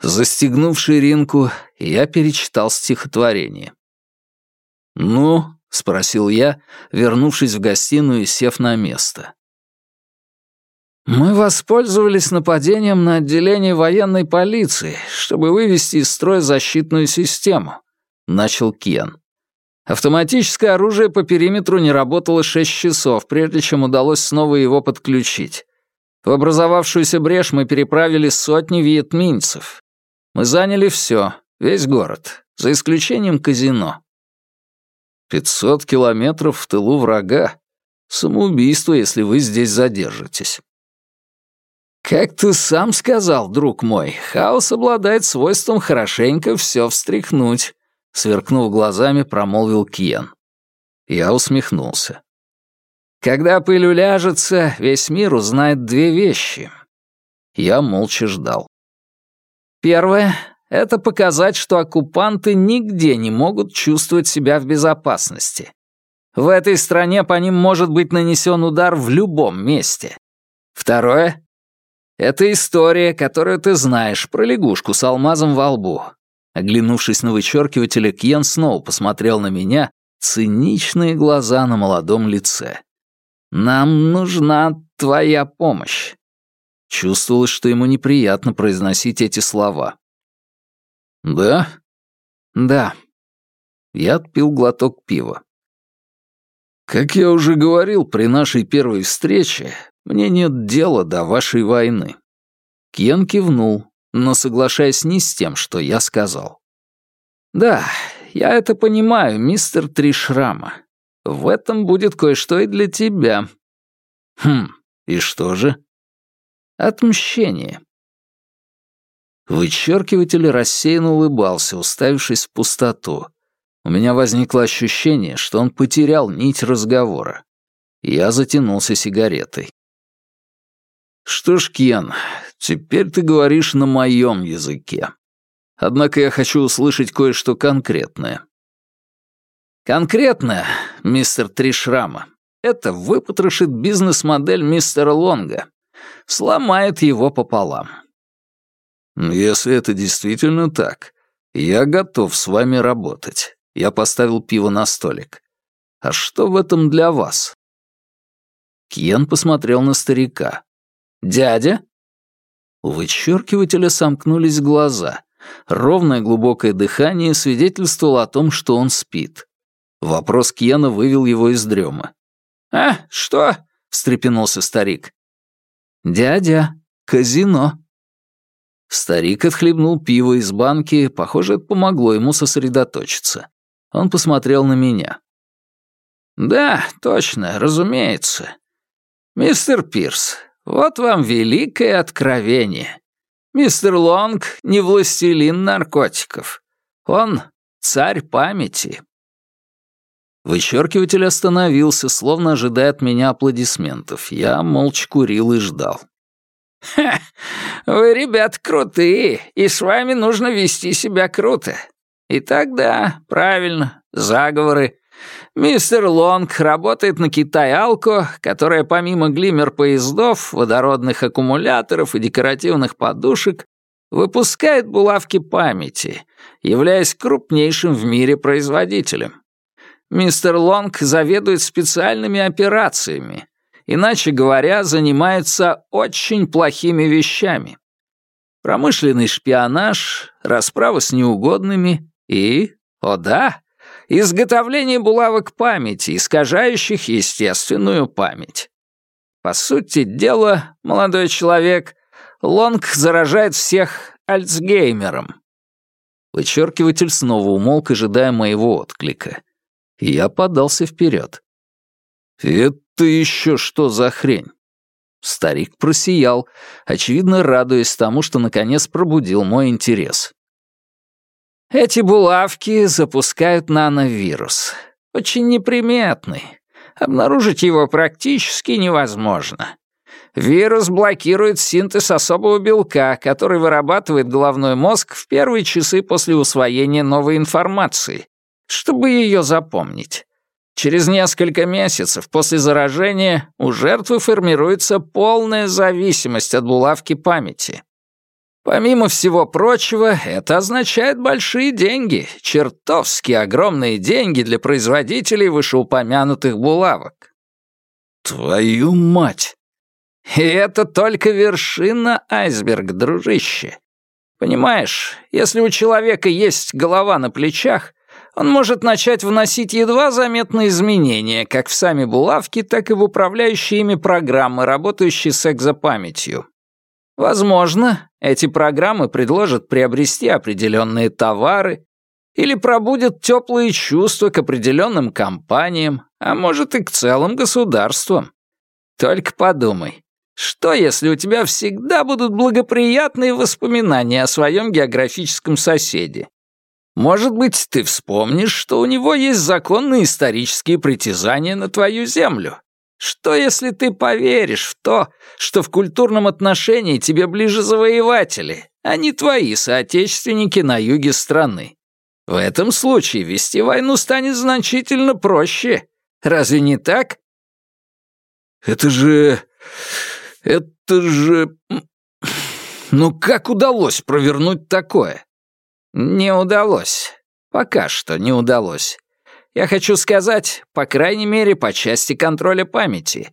Застегнув ширинку, я перечитал стихотворение. «Ну?» — спросил я, вернувшись в гостиную и сев на место. «Мы воспользовались нападением на отделение военной полиции, чтобы вывести из строя защитную систему», — начал Кен. Автоматическое оружие по периметру не работало шесть часов, прежде чем удалось снова его подключить. В образовавшуюся брешь мы переправили сотни вьетминцев. Мы заняли все, весь город, за исключением казино. Пятьсот километров в тылу врага. Самоубийство, если вы здесь задержитесь. Как ты сам сказал, друг мой, хаос обладает свойством хорошенько все встряхнуть, сверкнув глазами, промолвил Киен. Я усмехнулся. Когда пыль уляжется, весь мир узнает две вещи. Я молча ждал. Первое — это показать, что оккупанты нигде не могут чувствовать себя в безопасности. В этой стране по ним может быть нанесен удар в любом месте. Второе — это история, которую ты знаешь, про лягушку с алмазом во лбу. Оглянувшись на вычеркивателя, Кьен снова посмотрел на меня, циничные глаза на молодом лице. «Нам нужна твоя помощь. Чувствовалось, что ему неприятно произносить эти слова. «Да?» «Да». Я отпил глоток пива. «Как я уже говорил при нашей первой встрече, мне нет дела до вашей войны». Кен кивнул, но соглашаясь не с тем, что я сказал. «Да, я это понимаю, мистер Тришрама. В этом будет кое-что и для тебя». «Хм, и что же?» Отмщение. Вычеркиватель рассеянно улыбался, уставившись в пустоту. У меня возникло ощущение, что он потерял нить разговора. Я затянулся сигаретой. «Что ж, Кен, теперь ты говоришь на моем языке. Однако я хочу услышать кое-что конкретное». «Конкретно, мистер Тришрама, это выпотрошит бизнес-модель мистера Лонга сломает его пополам. Если это действительно так, я готов с вами работать. Я поставил пиво на столик. А что в этом для вас? Кен посмотрел на старика. «Дядя?» У вычеркивателя сомкнулись глаза. Ровное глубокое дыхание свидетельствовало о том, что он спит. Вопрос Кьена вывел его из дрема. «А, что?» — встрепенулся старик. «Дядя, казино». Старик отхлебнул пиво из банки, похоже, это помогло ему сосредоточиться. Он посмотрел на меня. «Да, точно, разумеется. Мистер Пирс, вот вам великое откровение. Мистер Лонг не властелин наркотиков. Он царь памяти». Вычеркиватель остановился, словно ожидая от меня аплодисментов. Я молча курил и ждал. «Ха! Вы, ребят, крутые, и с вами нужно вести себя круто. И тогда, правильно, заговоры. Мистер Лонг работает на Китай-Алко, которая помимо глиммер-поездов, водородных аккумуляторов и декоративных подушек выпускает булавки памяти, являясь крупнейшим в мире производителем. Мистер Лонг заведует специальными операциями, иначе говоря, занимается очень плохими вещами. Промышленный шпионаж, расправа с неугодными и, о да, изготовление булавок памяти, искажающих естественную память. По сути дела, молодой человек, Лонг заражает всех Альцгеймером. Вычеркиватель снова умолк, ожидая моего отклика. Я подался вперед. «Это еще что за хрень?» Старик просиял, очевидно, радуясь тому, что наконец пробудил мой интерес. «Эти булавки запускают нановирус. Очень неприметный. Обнаружить его практически невозможно. Вирус блокирует синтез особого белка, который вырабатывает головной мозг в первые часы после усвоения новой информации, чтобы ее запомнить. Через несколько месяцев после заражения у жертвы формируется полная зависимость от булавки памяти. Помимо всего прочего, это означает большие деньги, чертовски огромные деньги для производителей вышеупомянутых булавок. Твою мать! И это только вершина айсберга, дружище. Понимаешь, если у человека есть голова на плечах, он может начать вносить едва заметные изменения как в сами булавки, так и в управляющие ими программы, работающие с экзопамятью. Возможно, эти программы предложат приобрести определенные товары или пробудят теплые чувства к определенным компаниям, а может и к целым государствам. Только подумай, что если у тебя всегда будут благоприятные воспоминания о своем географическом соседе? Может быть, ты вспомнишь, что у него есть законные исторические притязания на твою землю, что, если ты поверишь в то, что в культурном отношении тебе ближе завоеватели, а не твои соотечественники на юге страны? В этом случае вести войну станет значительно проще. Разве не так? Это же... это же... Ну как удалось провернуть такое? Не удалось. Пока что не удалось. Я хочу сказать, по крайней мере, по части контроля памяти.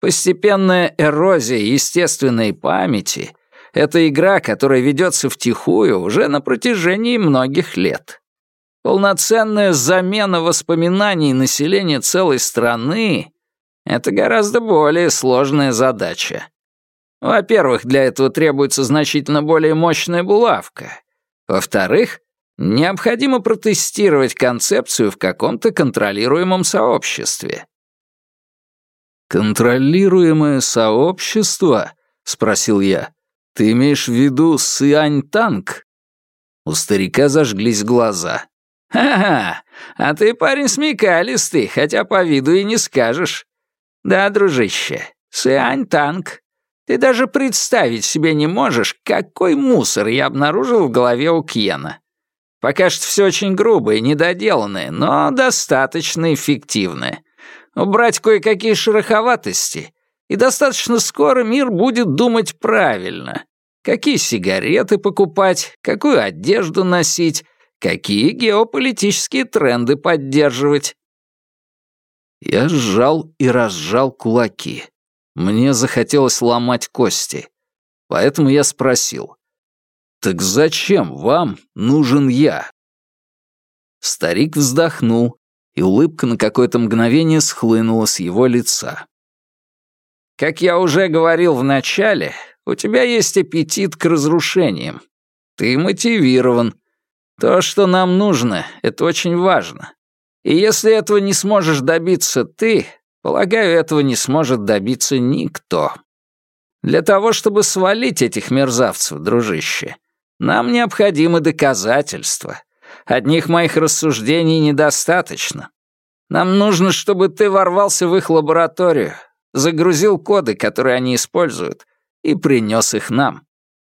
Постепенная эрозия естественной памяти — это игра, которая ведется втихую уже на протяжении многих лет. Полноценная замена воспоминаний населения целой страны — это гораздо более сложная задача. Во-первых, для этого требуется значительно более мощная булавка. Во-вторых, Необходимо протестировать концепцию в каком-то контролируемом сообществе. «Контролируемое сообщество?» — спросил я. «Ты имеешь в виду Сыань-Танк?» У старика зажглись глаза. «Ха-ха, а ты парень смекалистый, хотя по виду и не скажешь. Да, дружище, Сыань-Танк. Ты даже представить себе не можешь, какой мусор я обнаружил в голове у Кьена. Пока что все очень грубое, недоделанное, но достаточно эффективное. Убрать кое-какие шероховатости, и достаточно скоро мир будет думать правильно. Какие сигареты покупать, какую одежду носить, какие геополитические тренды поддерживать. Я сжал и разжал кулаки. Мне захотелось ломать кости. Поэтому я спросил. «Так зачем вам нужен я?» Старик вздохнул, и улыбка на какое-то мгновение схлынула с его лица. «Как я уже говорил в начале, у тебя есть аппетит к разрушениям. Ты мотивирован. То, что нам нужно, это очень важно. И если этого не сможешь добиться ты, полагаю, этого не сможет добиться никто. Для того, чтобы свалить этих мерзавцев, дружище, нам необходимы доказательства. Одних моих рассуждений недостаточно. Нам нужно, чтобы ты ворвался в их лабораторию, загрузил коды, которые они используют, и принес их нам.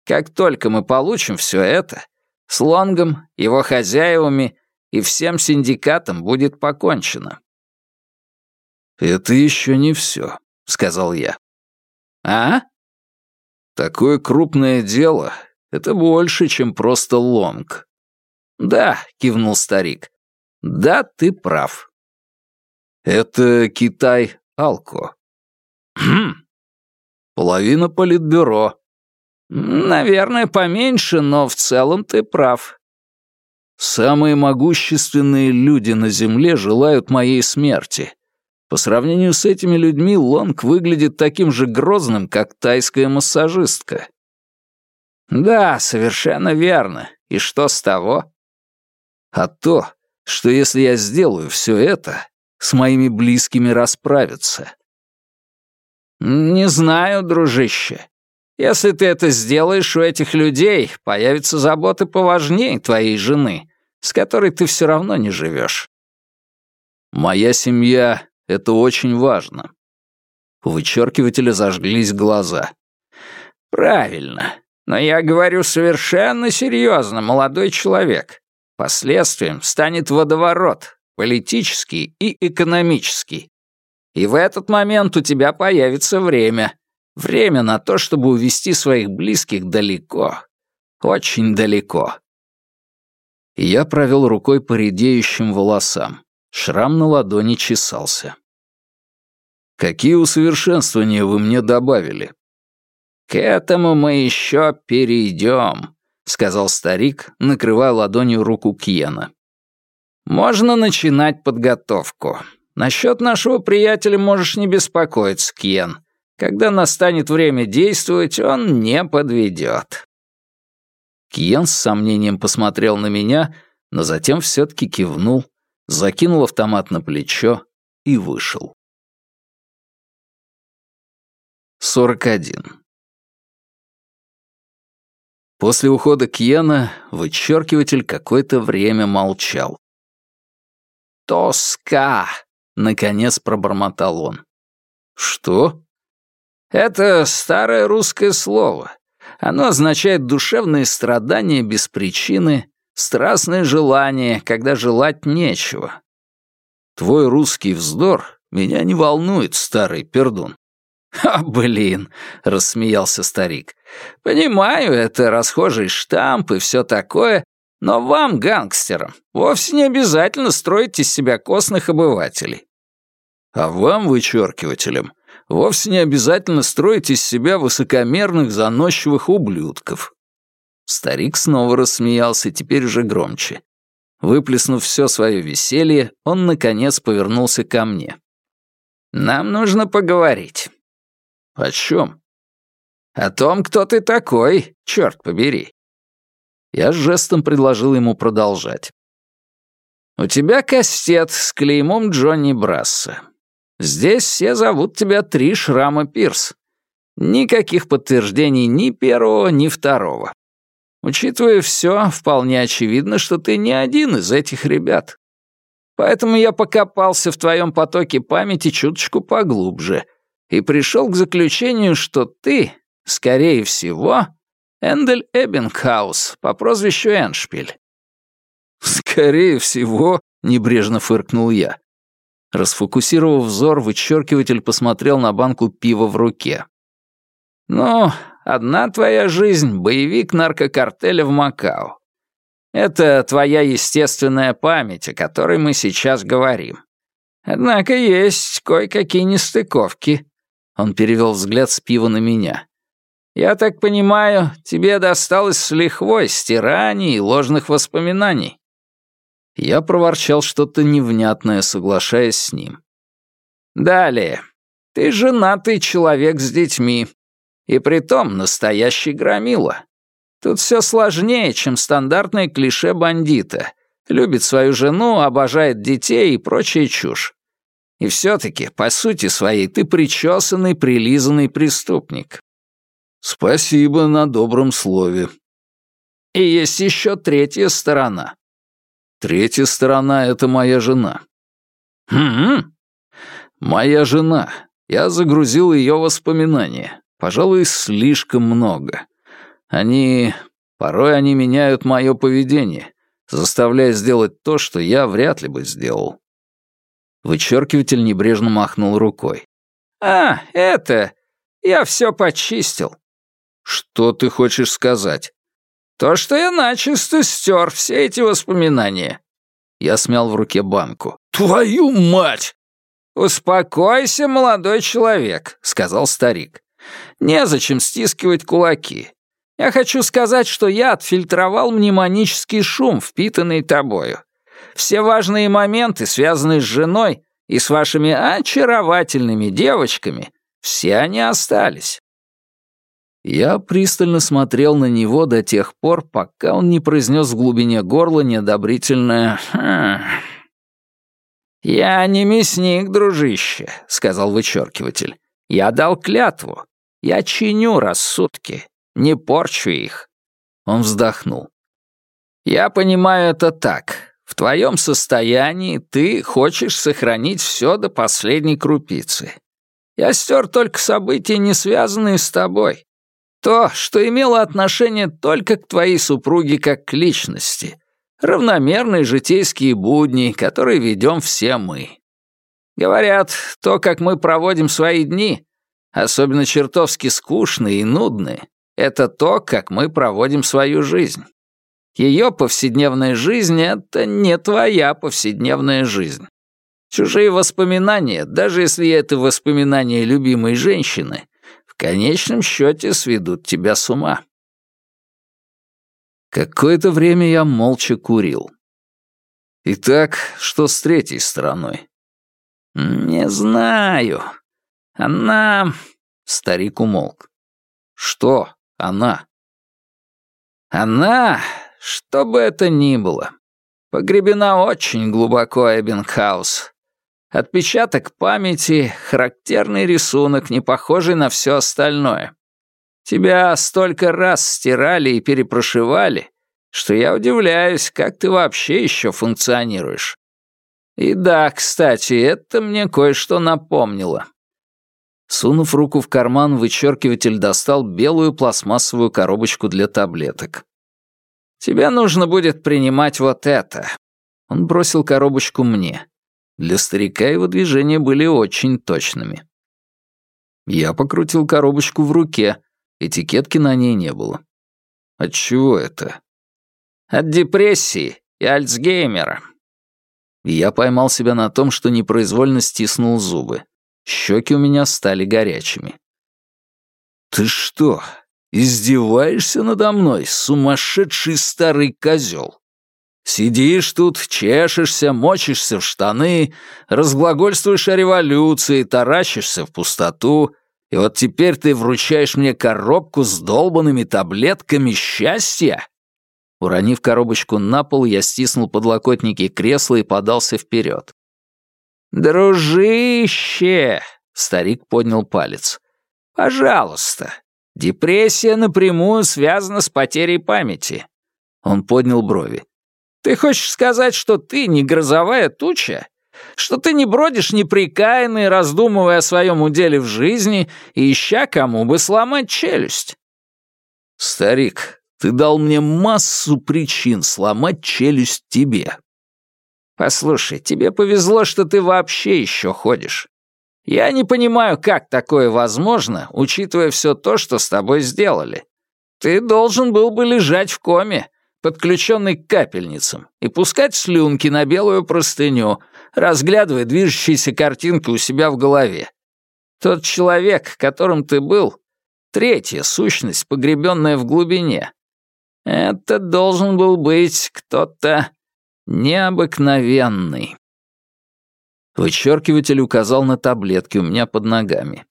Как только мы получим все это, с Лонгом, его хозяевами и всем синдикатом будет покончено. «Это еще не все», — сказал я. «А?» «Такое крупное дело это больше, чем просто лонг. Да, кивнул старик. Да, ты прав. Это Китай Алко. Хм. Половина политбюро. Наверное, поменьше, но в целом ты прав. Самые могущественные люди на Земле желают моей смерти. По сравнению с этими людьми Лонг выглядит таким же грозным, как тайская массажистка. «Да, совершенно верно. И что с того?» «А то, что если я сделаю все это, с моими близкими расправятся». «Не знаю, дружище. Если ты это сделаешь, у этих людей появятся заботы поважнее твоей жены, с которой ты все равно не живешь». «Моя семья — это очень важно». У вычеркивателя зажглись глаза. «Правильно. Но я говорю совершенно серьезно, молодой человек. Последствием станет водоворот, политический и экономический. И в этот момент у тебя появится время. Время на то, чтобы увести своих близких далеко. Очень далеко. Я провел рукой по редеющим волосам. Шрам на ладони чесался. «Какие усовершенствования вы мне добавили?» «К этому мы еще перейдем», — сказал старик, накрывая ладонью руку Кьена. «Можно начинать подготовку. Насчет нашего приятеля можешь не беспокоиться, Кьен. Когда настанет время действовать, он не подведет». Кьен с сомнением посмотрел на меня, но затем все-таки кивнул, закинул автомат на плечо и вышел. 41. После ухода Кьена вычеркиватель какое-то время молчал. «Тоска!» — наконец пробормотал он. «Что?» «Это старое русское слово. Оно означает душевные страдания без причины, страстное желание, когда желать нечего». «Твой русский вздор меня не волнует, старый пердун. «А, блин!» — рассмеялся старик. «Понимаю, это расхожий штамп и все такое, но вам, гангстерам, вовсе не обязательно строить из себя костных обывателей». «А вам, вычеркивателям, вовсе не обязательно строить из себя высокомерных, заносчивых ублюдков». Старик снова рассмеялся, теперь уже громче. Выплеснув все свое веселье, он, наконец, повернулся ко мне. «Нам нужно поговорить. «О чем?» «О том, кто ты такой, черт побери». Я жестом предложил ему продолжать. «У тебя кастет с клеймом Джонни Брасса. Здесь все зовут тебя Три Шрама Пирс. Никаких подтверждений ни первого, ни второго. Учитывая все, вполне очевидно, что ты не один из этих ребят. Поэтому я покопался в твоем потоке памяти чуточку поглубже и пришел к заключению, что ты, скорее всего, Эндель Эббингхаус по прозвищу Эншпиль. «Скорее всего», — небрежно фыркнул я. Расфокусировав взор, вычеркиватель посмотрел на банку пива в руке. «Ну, одна твоя жизнь — боевик наркокартеля в Макао. Это твоя естественная память, о которой мы сейчас говорим. Однако есть кое-какие нестыковки. Он перевел взгляд с пива на меня. «Я так понимаю, тебе досталось с лихвой стираний и ложных воспоминаний». Я проворчал что-то невнятное, соглашаясь с ним. «Далее. Ты женатый человек с детьми. И притом настоящий громила. Тут все сложнее, чем стандартное клише бандита. Любит свою жену, обожает детей и прочая чушь. И все-таки, по сути своей, ты причесанный, прилизанный преступник. Спасибо на добром слове. И есть еще третья сторона. Третья сторона — это моя жена. Хм. Моя жена. Я загрузил ее воспоминания. Пожалуй, слишком много. Они... Порой они меняют мое поведение, заставляя сделать то, что я вряд ли бы сделал. Вычеркиватель небрежно махнул рукой. «А, это... Я все почистил». «Что ты хочешь сказать?» «То, что я начисто стер все эти воспоминания». Я смял в руке банку. «Твою мать!» «Успокойся, молодой человек», — сказал старик. «Незачем стискивать кулаки. Я хочу сказать, что я отфильтровал мнемонический шум, впитанный тобою. Все важные моменты, связанные с женой и с вашими очаровательными девочками, все они остались. Я пристально смотрел на него до тех пор, пока он не произнес в глубине горла неодобрительное. «Я не мясник, дружище», — сказал вычеркиватель. «Я дал клятву. Я чиню рассудки, не порчу их». Он вздохнул. «Я понимаю это так. В твоем состоянии ты хочешь сохранить все до последней крупицы. Я стер только события, не связанные с тобой. То, что имело отношение только к твоей супруге как к личности. Равномерные житейские будни, которые ведем все мы. Говорят, то, как мы проводим свои дни, особенно чертовски скучные и нудные, Это то, как мы проводим свою жизнь. Ее повседневная жизнь — это не твоя повседневная жизнь. Чужие воспоминания, даже если это воспоминания любимой женщины, конечном счете сведут тебя с ума. Какое-то время я молча курил. Итак, что с третьей стороной? Не знаю. Она... Старик умолк. Что она? Она, что бы это ни было, погребена очень глубоко, Эббингхаус. Отпечаток памяти, характерный рисунок, не похожий на все остальное. Тебя столько раз стирали и перепрошивали, что я удивляюсь, как ты вообще еще функционируешь. И да, кстати, это мне кое-что напомнило. Сунув руку в карман, вычеркиватель достал белую пластмассовую коробочку для таблеток. «Тебе нужно будет принимать вот это». Он бросил коробочку мне. Для старика его движения были очень точными. Я покрутил коробочку в руке, Этикетки на ней не было. От чего это? От депрессии и Альцгеймера. Я поймал себя на том, что непроизвольно стиснул зубы. Щеки у меня стали горячими. «Ты что, издеваешься надо мной, сумасшедший старый козел? Сидишь тут, чешешься, мочишься в штаны, разглагольствуешь о революции, таращишься в пустоту, и вот теперь ты вручаешь мне коробку с долбанными таблетками счастья?» Уронив коробочку на пол, я стиснул подлокотники кресла и подался вперед. «Дружище!» — старик поднял палец. «Пожалуйста, депрессия напрямую связана с потерей памяти». Он поднял брови. «Ты хочешь сказать, что ты не грозовая туча? что ты не бродишь неприкаянный, раздумывая о своем уделе в жизни и ища кому бы сломать челюсть. Старик, ты дал мне массу причин сломать челюсть тебе. Послушай, тебе повезло, что ты вообще еще ходишь. Я не понимаю, как такое возможно, учитывая все то, что с тобой сделали. Ты должен был бы лежать в коме, подключенный к капельницам, и пускать слюнки на белую простыню, разглядывая движущиеся картинки у себя в голове. Тот человек, которым ты был, третья сущность, погребенная в глубине. Это должен был быть кто-то необыкновенный. Вычеркиватель указал на таблетки у меня под ногами.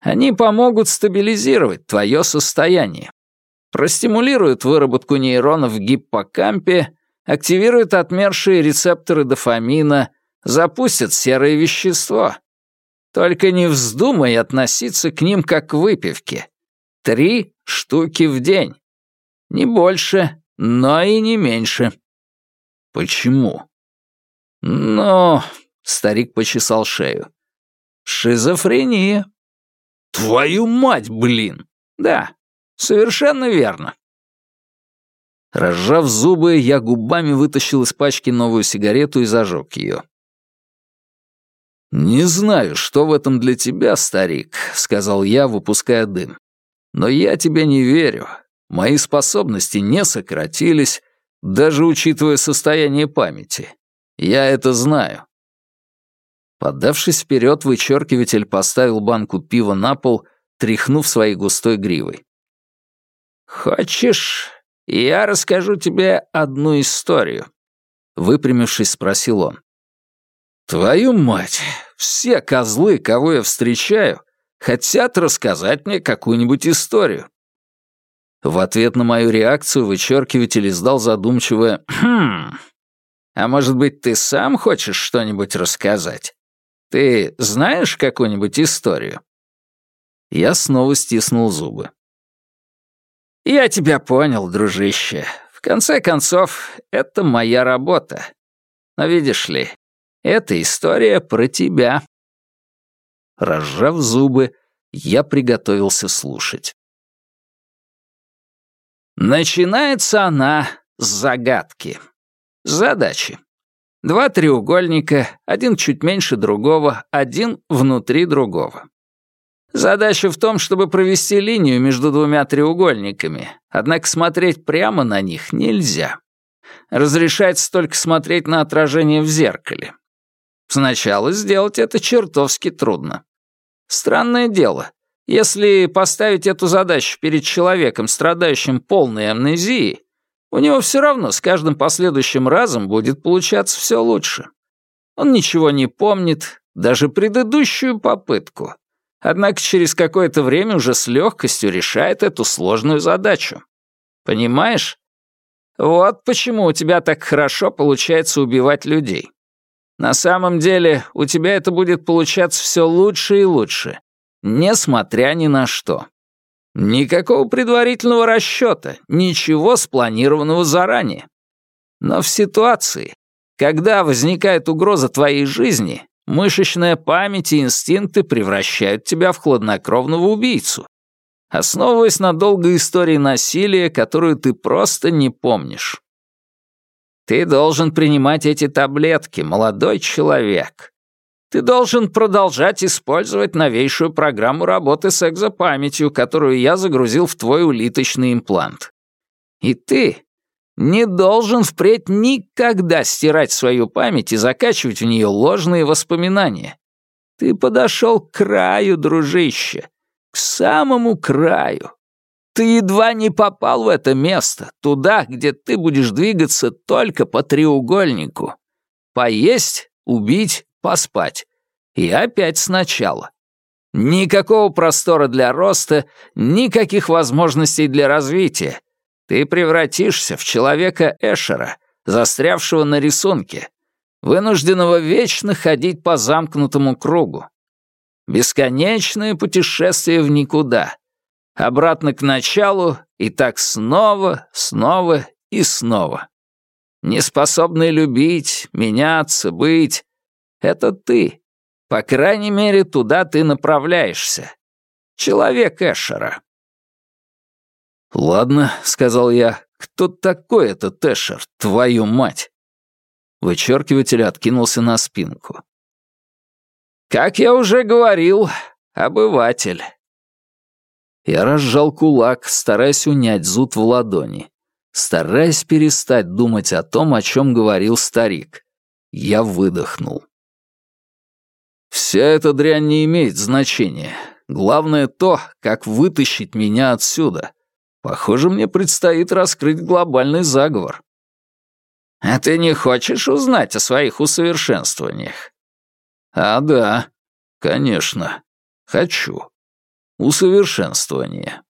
Они помогут стабилизировать твое состояние. Простимулируют выработку нейронов в гиппокампе, активируют отмершие рецепторы дофамина, запустят серое вещество. Только не вздумай относиться к ним как к выпивке. Три штуки в день. Не больше, но и не меньше. Почему? Ну, старик почесал шею. Шизофрения. Твою мать, блин! Да, совершенно верно. Разжав зубы, я губами вытащил из пачки новую сигарету и зажег ее. «Не знаю, что в этом для тебя, старик», — сказал я, выпуская дым. «Но я тебе не верю. Мои способности не сократились, даже учитывая состояние памяти. Я это знаю». Подавшись вперед, вычеркиватель поставил банку пива на пол, тряхнув своей густой гривой. «Хочешь, я расскажу тебе одну историю?» Выпрямившись, спросил он. «Твою мать, все козлы, кого я встречаю, хотят рассказать мне какую-нибудь историю». В ответ на мою реакцию вычеркиватель издал задумчивое «Хм, а может быть, ты сам хочешь что-нибудь рассказать? Ты знаешь какую-нибудь историю?» Я снова стиснул зубы. «Я тебя понял, дружище. В конце концов, это моя работа. Но видишь ли, эта история про тебя». Разжав зубы, я приготовился слушать. Начинается она с загадки. Задачи. Два треугольника, один чуть меньше другого, один внутри другого. Задача в том, чтобы провести линию между двумя треугольниками, однако смотреть прямо на них нельзя. Разрешается только смотреть на отражение в зеркале. Сначала сделать это чертовски трудно. Странное дело, если поставить эту задачу перед человеком, страдающим полной амнезией, у него все равно с каждым последующим разом будет получаться все лучше. Он ничего не помнит, даже предыдущую попытку. Однако через какое-то время уже с легкостью решает эту сложную задачу. Понимаешь? Вот почему у тебя так хорошо получается убивать людей. На самом деле, у тебя это будет получаться все лучше и лучше, несмотря ни на что. Никакого предварительного расчета, ничего спланированного заранее. Но в ситуации, когда возникает угроза твоей жизни, Мышечная память и инстинкты превращают тебя в хладнокровного убийцу, основываясь на долгой истории насилия, которую ты просто не помнишь. Ты должен принимать эти таблетки, молодой человек. Ты должен продолжать использовать новейшую программу работы с экзопамятью, которую я загрузил в твой улиточный имплант. И ты не должен впредь никогда стирать свою память и закачивать в нее ложные воспоминания. Ты подошел к краю, дружище, к самому краю. Ты едва не попал в это место, туда, где ты будешь двигаться только по треугольнику. Поесть, убить, поспать. И опять сначала. Никакого простора для роста, никаких возможностей для развития. Ты превратишься в человека Эшера, застрявшего на рисунке, вынужденного вечно ходить по замкнутому кругу. Бесконечное путешествие в никуда. Обратно к началу, и так снова, снова и снова. Неспособный любить, меняться, быть — это ты. По крайней мере, туда ты направляешься. Человек Эшера. «Ладно», — сказал я, — «кто такой этот Эшер, твою мать?» Вычеркиватель откинулся на спинку. «Как я уже говорил, обыватель». Я разжал кулак, стараясь унять зуд в ладони, стараясь перестать думать о том, о чем говорил старик. Я выдохнул. «Вся эта дрянь не имеет значения. Главное то, как вытащить меня отсюда. Похоже, мне предстоит раскрыть глобальный заговор. А ты не хочешь узнать о своих усовершенствованиях? А да, конечно. Хочу. Усовершенствование.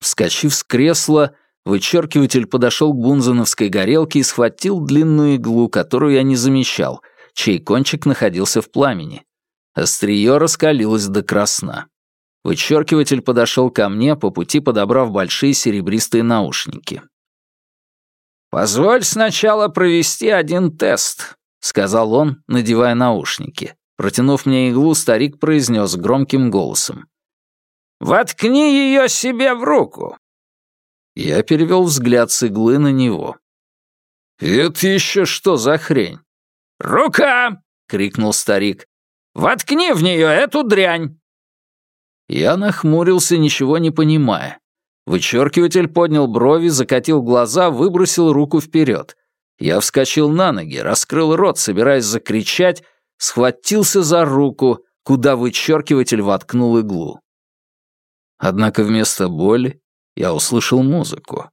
Вскочив с кресла, вычеркиватель подошел к бунзеновской горелке и схватил длинную иглу, которую я не замечал, чей кончик находился в пламени. Острие раскалилось до красна. Вычеркиватель подошел ко мне, по пути подобрав большие серебристые наушники. «Позволь сначала провести один тест», — сказал он, надевая наушники. Протянув мне иглу, старик произнес громким голосом. «Воткни ее себе в руку!» Я перевел взгляд с иглы на него. «Это еще что за хрень?» «Рука!» — крикнул старик. «Воткни в нее эту дрянь!» Я нахмурился, ничего не понимая. Вычеркиватель поднял брови, закатил глаза, выбросил руку вперед. Я вскочил на ноги, раскрыл рот, собираясь закричать, схватился за руку, куда вычеркиватель воткнул иглу. Однако вместо боли я услышал музыку.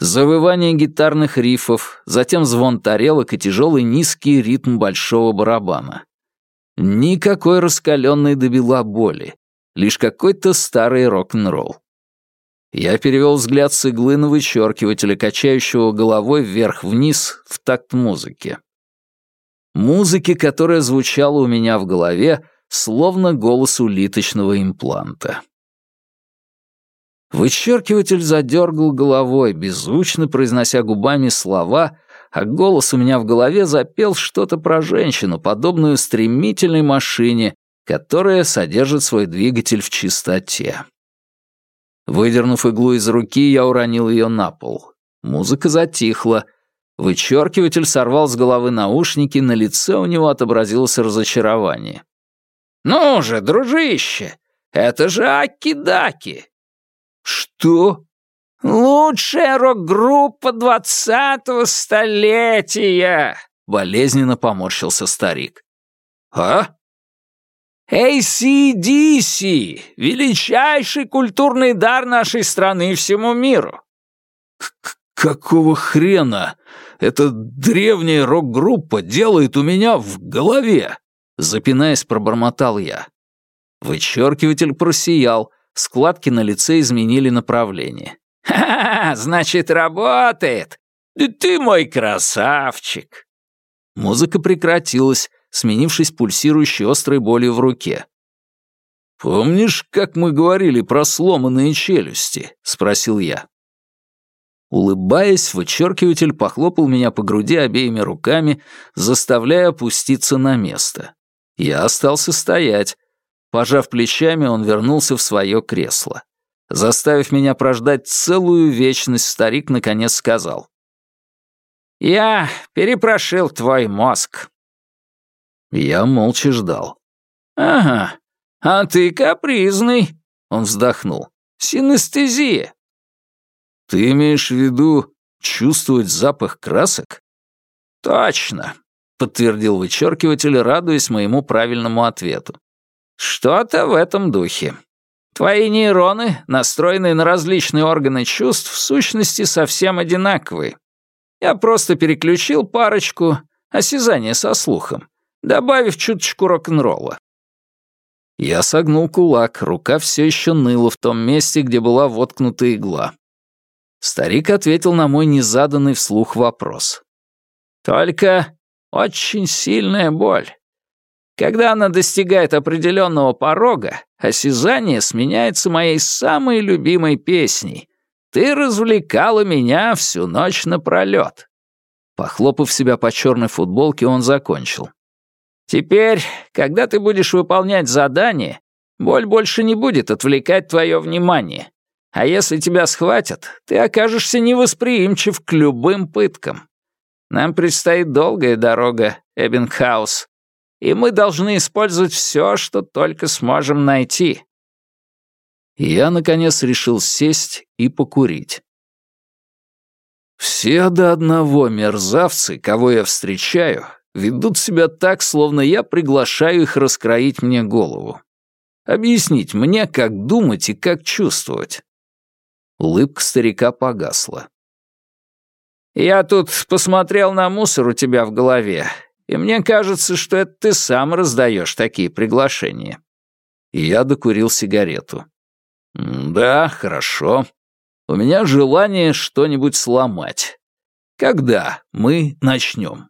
Завывание гитарных рифов, затем звон тарелок и тяжелый низкий ритм большого барабана. Никакой раскаленной добила боли лишь какой-то старый рок-н-ролл. Я перевел взгляд с иглы на вычеркивателя, качающего головой вверх-вниз в такт музыки. Музыки, которая звучала у меня в голове, словно голос улиточного импланта. Вычеркиватель задергал головой, беззвучно произнося губами слова, а голос у меня в голове запел что-то про женщину, подобную стремительной машине, которая содержит свой двигатель в чистоте. Выдернув иглу из руки, я уронил ее на пол. Музыка затихла. Вычеркиватель сорвал с головы наушники, на лице у него отобразилось разочарование. «Ну же, дружище, Это же Аки-Даки!» «Что?» «Лучшая рок-группа двадцатого столетия!» — болезненно поморщился старик. «А?» ACDC — величайший культурный дар нашей страны всему миру. К какого хрена эта древняя рок-группа делает у меня в голове? Запинаясь, пробормотал я. Вычеркиватель просиял, складки на лице изменили направление. «Ха-ха, значит, работает! Ты мой красавчик!» Музыка прекратилась, сменившись пульсирующей острой болью в руке. «Помнишь, как мы говорили про сломанные челюсти?» — спросил я. Улыбаясь, вычеркиватель похлопал меня по груди обеими руками, заставляя опуститься на место. Я остался стоять. Пожав плечами, он вернулся в свое кресло. Заставив меня прождать целую вечность, старик наконец сказал. «Я перепрошил твой мозг. Я молча ждал. «Ага, а ты капризный», — он вздохнул. «Синестезия». «Ты имеешь в виду чувствовать запах красок?» «Точно», — подтвердил вычеркиватель, радуясь моему правильному ответу. «Что-то в этом духе. Твои нейроны, настроенные на различные органы чувств, в сущности совсем одинаковые. Я просто переключил парочку, осязание со слухом, добавив чуточку рок-н-ролла. Я согнул кулак, рука все еще ныла в том месте, где была воткнута игла. Старик ответил на мой незаданный вслух вопрос. «Только очень сильная боль. Когда она достигает определенного порога, осязание сменяется моей самой любимой песней. Ты развлекала меня всю ночь напролет». Похлопав себя по черной футболке, он закончил. Теперь, когда ты будешь выполнять задание, боль больше не будет отвлекать твое внимание. А если тебя схватят, ты окажешься невосприимчив к любым пыткам. Нам предстоит долгая дорога, Эббингхаус, и мы должны использовать все, что только сможем найти. Я, наконец, решил сесть и покурить. Все до одного мерзавцы, кого я встречаю, ведут себя так, словно я приглашаю их раскроить мне голову. Объяснить мне, как думать и как чувствовать. Улыбка старика погасла. «Я тут посмотрел на мусор у тебя в голове, и мне кажется, что это ты сам раздаешь такие приглашения». я докурил сигарету. «Да, хорошо. У меня желание что-нибудь сломать. Когда мы начнем?»